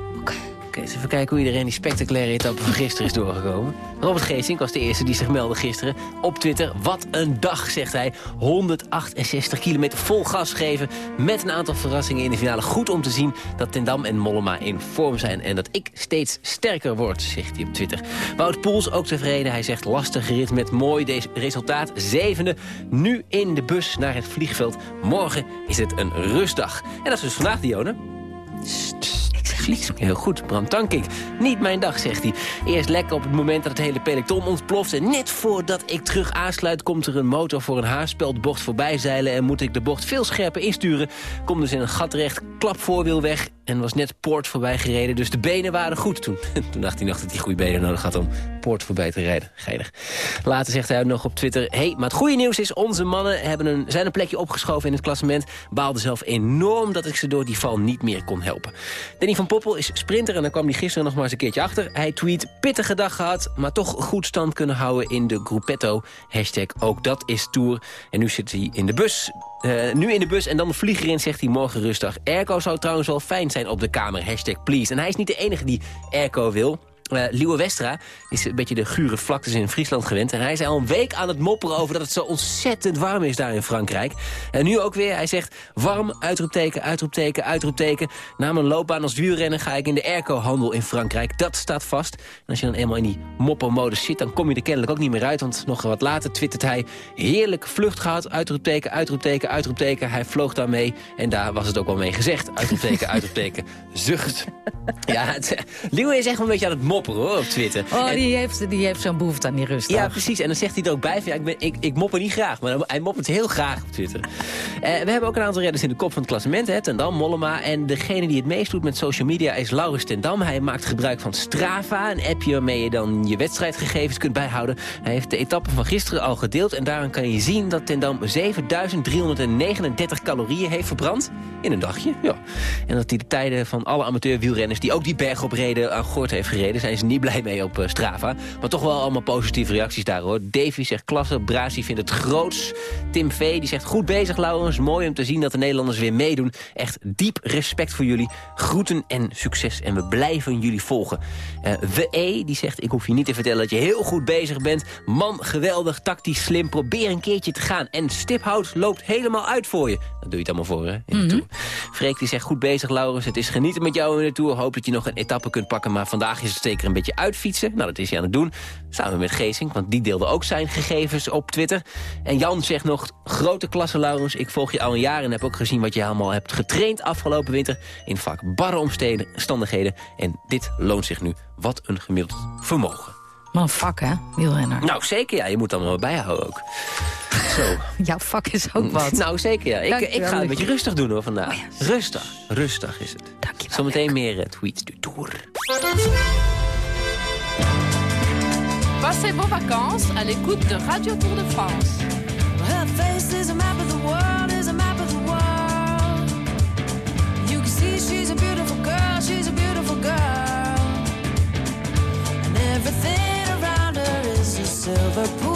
Even kijken hoe iedereen die spectaculaire etappe van gisteren is doorgekomen. Robert Geesink was de eerste die zich meldde gisteren op Twitter. Wat een dag, zegt hij. 168 kilometer vol gas geven met een aantal verrassingen in de finale. Goed om te zien dat Tendam en Mollema in vorm zijn... en dat ik steeds sterker word, zegt hij op Twitter. Wout Poels ook tevreden. Hij zegt lastig rit met mooi resultaat. Zevende, nu in de bus naar het vliegveld. Morgen is het een rustdag. En dat is dus vandaag, Dionne. Vlies, heel goed, Bram Tankink. Niet mijn dag, zegt hij. Eerst lekker op het moment dat het hele peloton ontploft... en net voordat ik terug aansluit... komt er een motor voor een haarspel de bocht voorbij zeilen... en moet ik de bocht veel scherper insturen. Kom dus in een gat terecht, klap voorwiel weg... en was net Poort voorbij gereden, dus de benen waren goed. Toen, toen dacht hij nog dat hij goede benen nodig had om Poort voorbij te rijden. Geinig. Later zegt hij nog op Twitter... hey, maar het goede nieuws is, onze mannen hebben een, zijn een plekje opgeschoven in het klassement. Baalde zelf enorm dat ik ze door die val niet meer kon helpen. Danny van Poppel is sprinter en daar kwam hij gisteren nog maar eens een keertje achter. Hij tweet, pittige dag gehad, maar toch goed stand kunnen houden in de gruppetto. Hashtag ook dat is Tour. En nu zit hij in de bus. Eh, nu in de bus en dan de vlieger in, zegt hij morgen rustig. Airco zou trouwens wel fijn zijn op de kamer. Hashtag please. En hij is niet de enige die airco wil. Uh, Liewe Westra is een beetje de gure vlaktes in Friesland gewend. En hij is al een week aan het mopperen over dat het zo ontzettend warm is daar in Frankrijk. En nu ook weer, hij zegt warm, uitroepteken, uitroepteken, uitroepteken. Na mijn loopbaan als wielrenner ga ik in de airco-handel in Frankrijk. Dat staat vast. En als je dan eenmaal in die moppermodus zit, dan kom je er kennelijk ook niet meer uit. Want nog wat later twittert hij, heerlijk vlucht gehad, uitroepteken, uitroepteken, uitroepteken. Hij vloog daarmee en daar was het ook wel mee gezegd. Uitroepteken, uitroepteken, zucht. Ja, het, Liewe is echt wel een beetje aan het mopperen hoor, op Twitter. Oh, En- die heeft, die heeft zo'n behoefte aan die rust. ja, precies. En dan zegt hij er ook bij van, ja, ik, ben, ik, ik mopper niet graag. Maar hij moppert heel graag op Twitter. Eh, we hebben ook een aantal redders in de kop van het klassement. Hè, Tendam, Mollema. En degene die het meest doet met social media is Laurens Tendam. Hij maakt gebruik van Strava. Een appje waarmee je dan je wedstrijdgegevens kunt bijhouden. Hij heeft de etappe van gisteren al gedeeld. En daarin kan je zien dat Tendam 7339 calorieën heeft verbrand. In een dagje, ja. En dat hij de tijden van alle amateurwielrenners... die ook die berg opreden aan Gort heeft gereden... zijn ze niet blij mee op eh, Strava. Maar toch wel allemaal positieve reacties daar, hoor. Davy zegt klasse, Brasi vindt het groots. Tim V. die zegt goed bezig, Laurens. Mooi om te zien dat de Nederlanders weer meedoen. Echt diep respect voor jullie. Groeten en succes. En we blijven jullie volgen. Eh We E. die zegt, ik hoef je niet te vertellen dat je heel goed bezig bent. Man, geweldig, tactisch, slim. Probeer een keertje te gaan. En Stiphout loopt helemaal uit voor je. Dat doe je het allemaal voor, hè? In Tour. Freek die zegt, goed bezig, Laurens. Het is genieten met jou in de Tour. Hoop dat je nog een etappe kunt pakken. Maar vandaag is het zeker een beetje uitfietsen. Nou, dat is hij aan het doen. Samen met Geesink, want die deelde ook zijn gegevens op Twitter. En Jan zegt nog, grote klasse Laurens. Ik volg je al een jaar en heb ook gezien wat je allemaal hebt getraind afgelopen winter. In vaak barre omstandigheden. En dit loont zich nu. Wat een gemiddeld vermogen. Maar een vak, hè, wielrenner? Nou, zeker ja. Je moet dan wel bijhouden ook. Zo. Jouw vak is ook wat. Nou, zeker ja. Ik, ik ga het een beetje rustig doen hoor vandaag. Oh Rustig. Rustig is het. Zometeen meer eh, tweets du Tour. Passez vos vacances à l'écoute de Radio Tour de France. Her face is a map of the world, is a map of the world. You can see she's a beautiful girl, she's a beautiful girl. And everything silver pool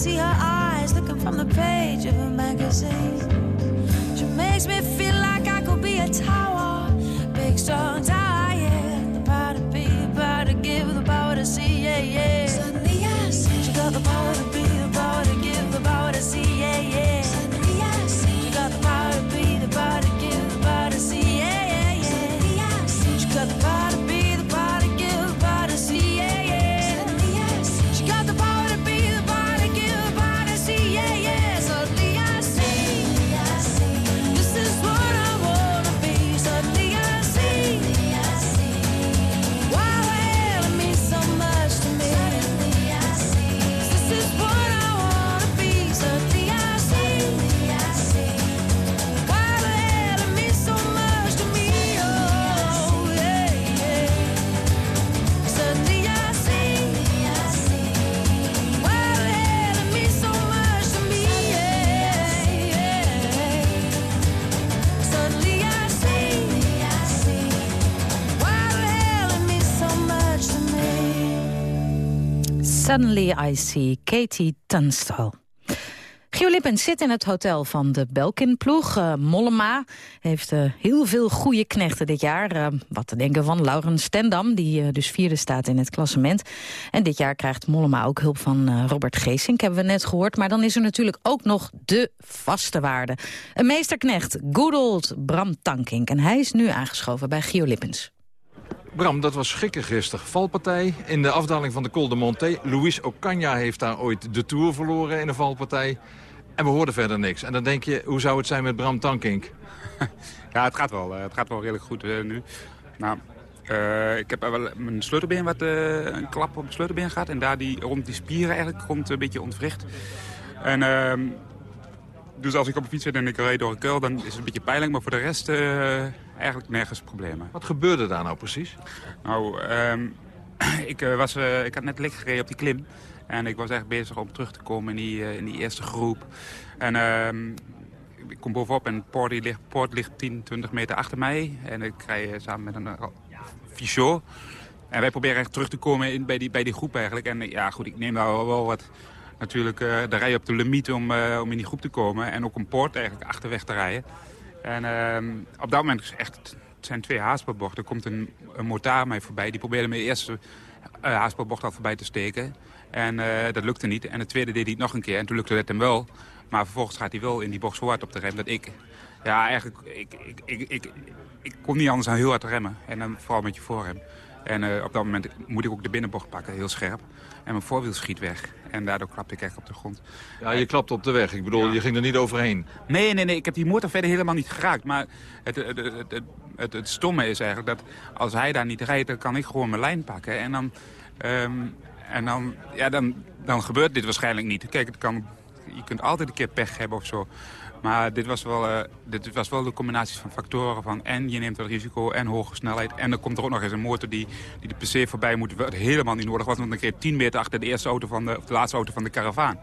see her eyes looking from the page of a magazine. Suddenly I see Katie Tunstall. Gio Lippens zit in het hotel van de Belkin-ploeg. Eh, Mollema heeft eh, heel veel goede knechten dit jaar. Eh, wat te denken van Laurens Stendam, die dus vierde staat in het klassement. En dit jaar krijgt Mollema ook hulp van Robert Geesink, hebben we net gehoord. Maar dan is er natuurlijk ook nog de vaste waarde. Een meesterknecht, good old Bram Tankink. En hij is nu aangeschoven bij Gio Lippens. Bram, dat was schrikken gisteren. Valpartij in de afdaling van de Col de Monté. Luis Ocaña heeft daar ooit de Tour verloren in een valpartij. En we hoorden verder niks. En dan denk je, hoe zou het zijn met Bram Tankink? Ja, het gaat wel. eh, Het gaat wel redelijk goed eh, nu. Nou, eh, ik heb wel mijn sleutelbeen wat eh, een klap op mijn sleutelbeen gehad. En daar die, rond die spieren eigenlijk rond een beetje ontwricht. En ehm, dus als ik op de fiets zit en ik rijd door een kuil, dan is het een beetje pijnlijk. Maar voor de rest eh, eigenlijk nergens problemen. Wat gebeurde daar nou precies? Nou, ehm, ik, eh, was, eh, ik had net lekker gereden op die klim. En ik was echt bezig om terug te komen in die, in die eerste groep. En ehm, ik kom bovenop en het poort, ligt, poort ligt 10, 20 meter achter mij. En ik rij samen met een Fichot. En wij proberen echt terug te komen in, bij, die, bij die groep eigenlijk. En ja, goed, ik neem daar wel, wel wat... Natuurlijk, eh de rij op de limiet om, eh, om in die groep te komen. En ook een poort eigenlijk achterweg te rijden. En ehm, op dat moment is echt zijn twee haaspelbochten. Er komt een, een motaar mij voorbij. Die probeerde mijn eerste uh, haaspelbocht al voorbij te steken. En uh, dat lukte niet. En de tweede deed hij het nog een keer. En toen lukte het hem wel. Maar vervolgens gaat hij wel in die bocht zo hard op de rem dat ik... Ja, eigenlijk, ik, ik, ik, ik, ik kon niet anders dan heel hard remmen. En dan vooral met je voorrem. En uh, op dat moment moet ik ook de binnenbocht pakken, heel scherp. En mijn voorwiel schiet weg. En daardoor klapte ik echt op de grond. Ja, je klapt op de weg. Ik bedoel, ja. je ging er niet overheen. Nee, nee, nee. Ik heb die motor verder helemaal niet geraakt. Maar het, het, het, het, het stomme is eigenlijk dat als hij daar niet rijdt... dan kan ik gewoon mijn lijn pakken. En dan, um, en dan, ja, dan, dan gebeurt dit waarschijnlijk niet. Kijk, het kan, je kunt altijd een keer pech hebben of zo. Maar dit was, wel, uh, dit was wel de combinatie van factoren van... en je neemt het risico en hoge snelheid. En dan komt er ook nog eens een motor die, die de PC voorbij moet... wat helemaal niet nodig was, want dan kreeg 10 meter achter de, eerste auto van de, de laatste auto van de karavaan.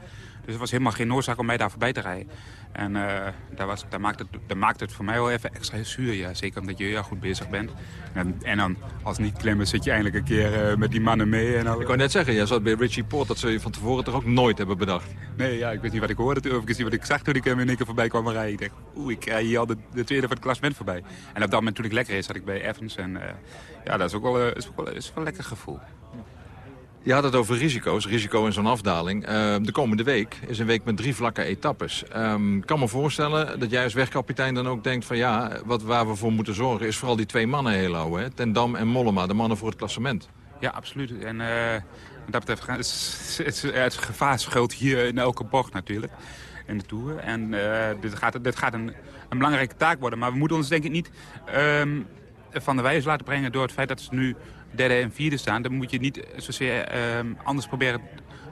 Dus er was helemaal geen noodzaak om mij daar voorbij te rijden. En uh, daar, was, daar, maakt het, daar maakt het voor mij wel even extra zuur. Ja. Zeker omdat je heel goed bezig bent. En, en dan als niet-klimmer zit je eindelijk een keer uh, met die mannen mee. En al... Ik wou net zeggen, jij zat bij Richie Port. Dat zul je van tevoren toch ook nooit hebben bedacht? Nee, ja, ik weet niet wat ik hoorde. Of ik wist niet wat ik zag toen ik hem in één keer voorbij kwam rijden. Ik dacht, oeh, ik rij hier al de, de, tweede van het klassement voorbij. En op dat moment toen ik lekker is, zat ik bij Evans. En uh, ja, dat is ook wel, is wel, is wel een lekker gevoel. Je had het over risico's, risico in zo'n afdaling. Uh, de komende week is een week met drie vlakke etappes. Ik um, kan me voorstellen dat jij als wegkapitein dan ook denkt van ja, wat, waar we voor moeten zorgen is vooral die twee mannen heel houden. Hè? Ten Dam en Mollema, de mannen voor het klassement. Ja, absoluut. En uh, wat dat betreft, het, het, het gevaar schuilt hier in elke bocht natuurlijk. In de Tour. En uh, dit gaat, gaat een, een belangrijke taak worden. Maar we moeten ons denk ik niet um, van de wijs laten brengen door het feit dat ze nu derde en vierde staan, dan moet je niet zozeer uh, anders proberen,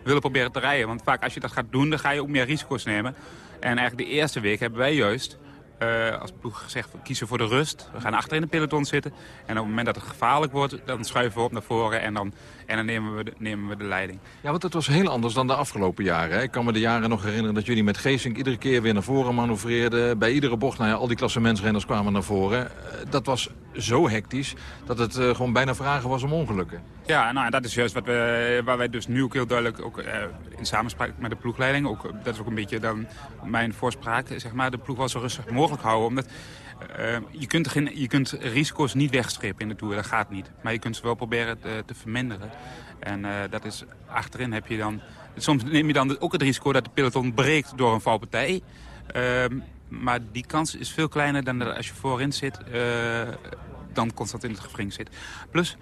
willen proberen te rijden. Want vaak als je dat gaat doen, dan ga je ook meer risico's nemen. En eigenlijk de eerste week hebben wij juist uh, als ploeg gezegd, kiezen voor de rust. We gaan achter in de peloton zitten. En op het moment dat het gevaarlijk wordt, dan schuiven we op naar voren. En dan, en dan nemen, we de, nemen we de leiding. Ja, want het was heel anders dan de afgelopen jaren. Hè? Ik kan me de jaren nog herinneren dat jullie met Geesink iedere keer weer naar voren manoeuvreerden. Bij iedere bocht, nou ja, al die klassementsrenners kwamen naar voren. Uh, dat was zo hectisch dat het uh, gewoon bijna vragen was om ongelukken. Ja, nou, dat is juist wat we, waar wij dus nu ook heel duidelijk ook, uh, in samenspraak met de ploegleiding... Ook, dat is ook een beetje dan mijn voorspraak, zeg maar, de ploeg wel zo rustig mogelijk houden. Omdat uh, je, kunt geen, je kunt risico's niet wegstrepen in de Tour, dat gaat niet. Maar je kunt ze wel proberen te, te verminderen. En uh, dat is, achterin heb je dan... Soms neem je dan ook het risico dat de peloton breekt door een valpartij. maar die kans is veel kleiner dan dat als je voorin zit... dan constant in het gevring zit. Plus...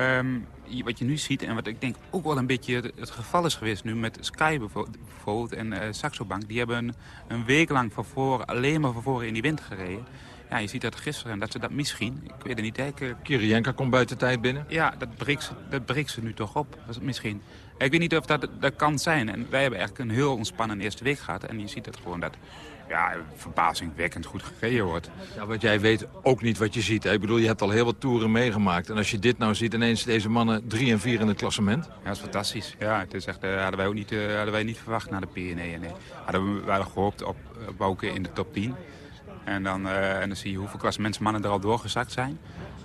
Um, wat je nu ziet en wat ik denk ook wel een beetje het, geval is geweest nu met Sky bijvoorbeeld en uh, Saxo Bank. Die hebben een, een week lang van voren, alleen maar van voren in die wind gereden. Ja, je ziet dat gisteren en dat ze dat misschien, ik weet het niet. Hè, ik, Kirienka komt buiten tijd binnen. Ja, dat breekt ze, dat breekt ze nu toch op, misschien. Ik weet niet of dat, dat kan zijn. En wij hebben eigenlijk een heel ontspannende eerste week gehad. En je ziet dat gewoon dat ja, verbazingwekkend goed gereden wordt. Ja, wat jij weet ook niet wat je ziet. Hè? Ik bedoel, je hebt al heel wat toeren meegemaakt. En als je dit nou ziet, ineens deze mannen drie en vier in het klassement. Ja, dat is fantastisch. Ja, het is echt, uh, hadden wij ook niet, uh, hadden wij niet verwacht naar de PNE. Nee. Hadden we, we hadden gehoopt op uh, Bouke in de top 10. En dan, uh, en dan zie je hoeveel klassementsmannen er al doorgezakt zijn.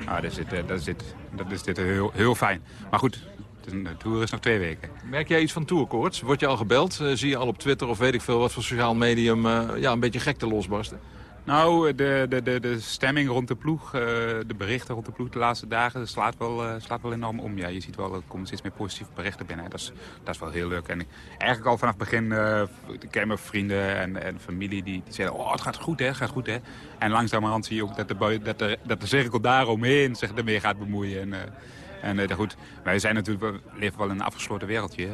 Nou, dat is dit, dat is dit, dat is dit heel, heel fijn. Maar goed, de Tour is nog twee weken. Merk jij iets van tourkoorts? Word je al gebeld? Uh, zie je al op Twitter of weet ik veel wat voor sociaal medium ja, een beetje gekte losbarsten? Nou, de, de, de, de stemming rond de ploeg, uh, de berichten rond de ploeg de laatste dagen slaat wel, uh, slaat wel enorm om. Ja, je ziet wel, er komen steeds meer positieve berichten binnen. Dat is, dat is wel heel leuk. En ik, eigenlijk al vanaf het begin uh, ken mijn vrienden en, en familie die, die zeiden, oh het gaat goed hè, het gaat goed hè. En langzamerhand zie je ook dat de, dat de, dat de cirkel daaromheen zich ermee gaat bemoeien. En, en uh, goed, wij zijn natuurlijk, we leven wel in een afgesloten wereldje.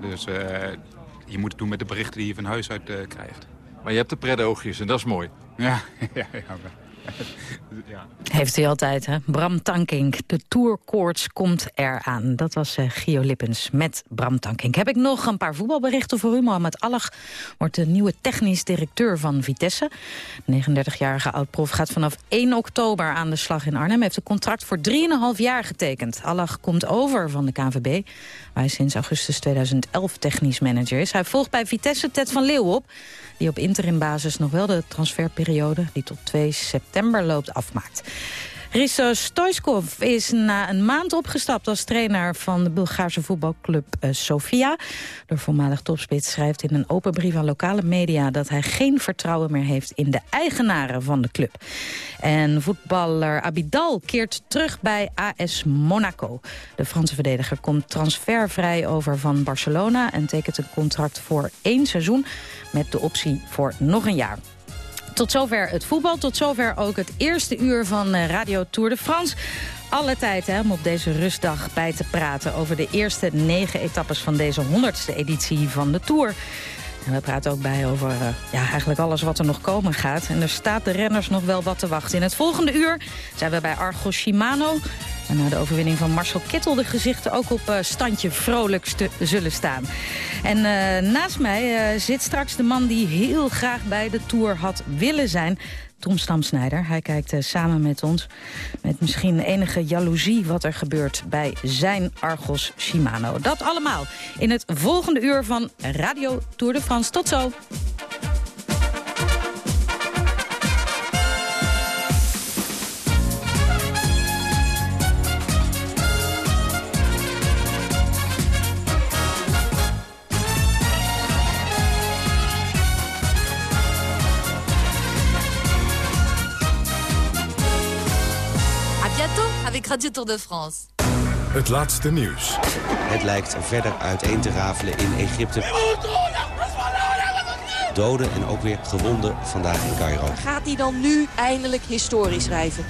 Dus je moet het doen met de berichten die je van huis uit krijgt. Maar je hebt de predoogjes en dat is mooi. Ja, ja, ja. Ja. Heeft hij altijd, hè? Bram Tankink. De tourkoorts komt eraan. Dat was uh, Gio Lippens met Bram Tankink. Heb ik nog een paar voetbalberichten voor u. Mohamed Allag wordt de nieuwe technisch directeur van Vitesse. 39-jarige oud-prof gaat vanaf 1 oktober aan de slag in Arnhem. heeft een contract voor 3,5 jaar getekend. Allag komt over van de KNVB, waar hij sinds augustus 2011 technisch manager is. Hij volgt bij Vitesse Ted van Leeuw op die op interimbasis nog wel de transferperiode... die tot 2 september loopt, afmaakt. Risto Stoiskov is na een maand opgestapt als trainer van de Bulgaarse voetbalclub eh, Sofia. De voormalig topspits schrijft in een open brief aan lokale media dat hij geen vertrouwen meer heeft in de eigenaren van de club. En voetballer Abidal keert terug bij AS Monaco. De Franse verdediger komt transfervrij over van Barcelona en tekent een contract voor één seizoen met de optie voor nog een jaar. Tot zover het voetbal, tot zover ook het eerste uur van eh, Radio Tour de France. Alle tijd hè, om op deze rustdag bij te praten over de eerste negen etappes van deze honderdste editie van de Tour. En we praten ook bij over uh, ja, eigenlijk alles wat er nog komen gaat. En er staat de renners nog wel wat te wachten. In het volgende uur zijn we bij Argos Shimano. En na de overwinning van Marcel Kittel de gezichten ook op uh, standje vrolijkste zullen staan. En uh, naast mij zit straks de man die heel graag bij de Tour had willen zijn. Tom Stamsnijder. Hij kijkt samen met ons met misschien enige jaloezie wat er gebeurt bij zijn Argos Shimano. Dat allemaal in het volgende uur van Radio Tour de France. Tot zo! Radio Tour de France. Het laatste nieuws. Het lijkt verder uiteen te rafelen in Egypte. Doden en ook weer gewonden vandaag in Cairo. Gaat hij dan nu eindelijk historie schrijven?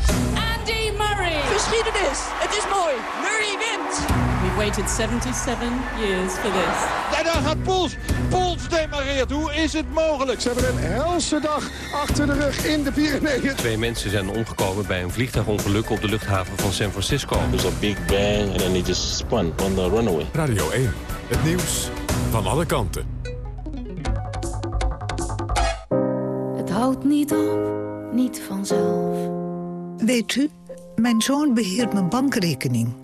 Andy Murray! Geschiedenis! Het is mooi! Murray waited 77 years for this. En daar gaat Pols. Pols demareert. Hoe is het mogelijk? Ze hebben een helse dag achter de rug in de Pyreneeën. Twee mensen zijn omgekomen bij een vliegtuigongeluk op de luchthaven van San Francisco. There's a big bang and then it just spun on the runaway. Radio 1. Het nieuws van alle kanten. Het houdt niet op, niet vanzelf. Weet u, mijn zoon beheert mijn bankrekening.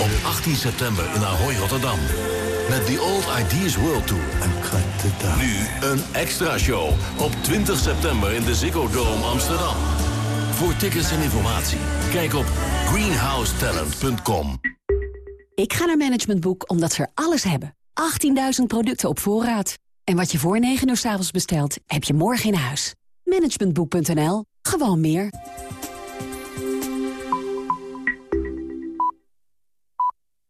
Op 18 september in Ahoy, Rotterdam. Met The Old Ideas World Tour. Nu een extra show op 20 september in de Ziggo Dome Amsterdam. Voor tickets en informatie, kijk op greenhousetalent.com. Ik ga naar Management Boek omdat ze er alles hebben. 18.000 producten op voorraad. En wat je voor 9 uur s avonds bestelt, heb je morgen in huis. Managementboek.nl. Gewoon meer.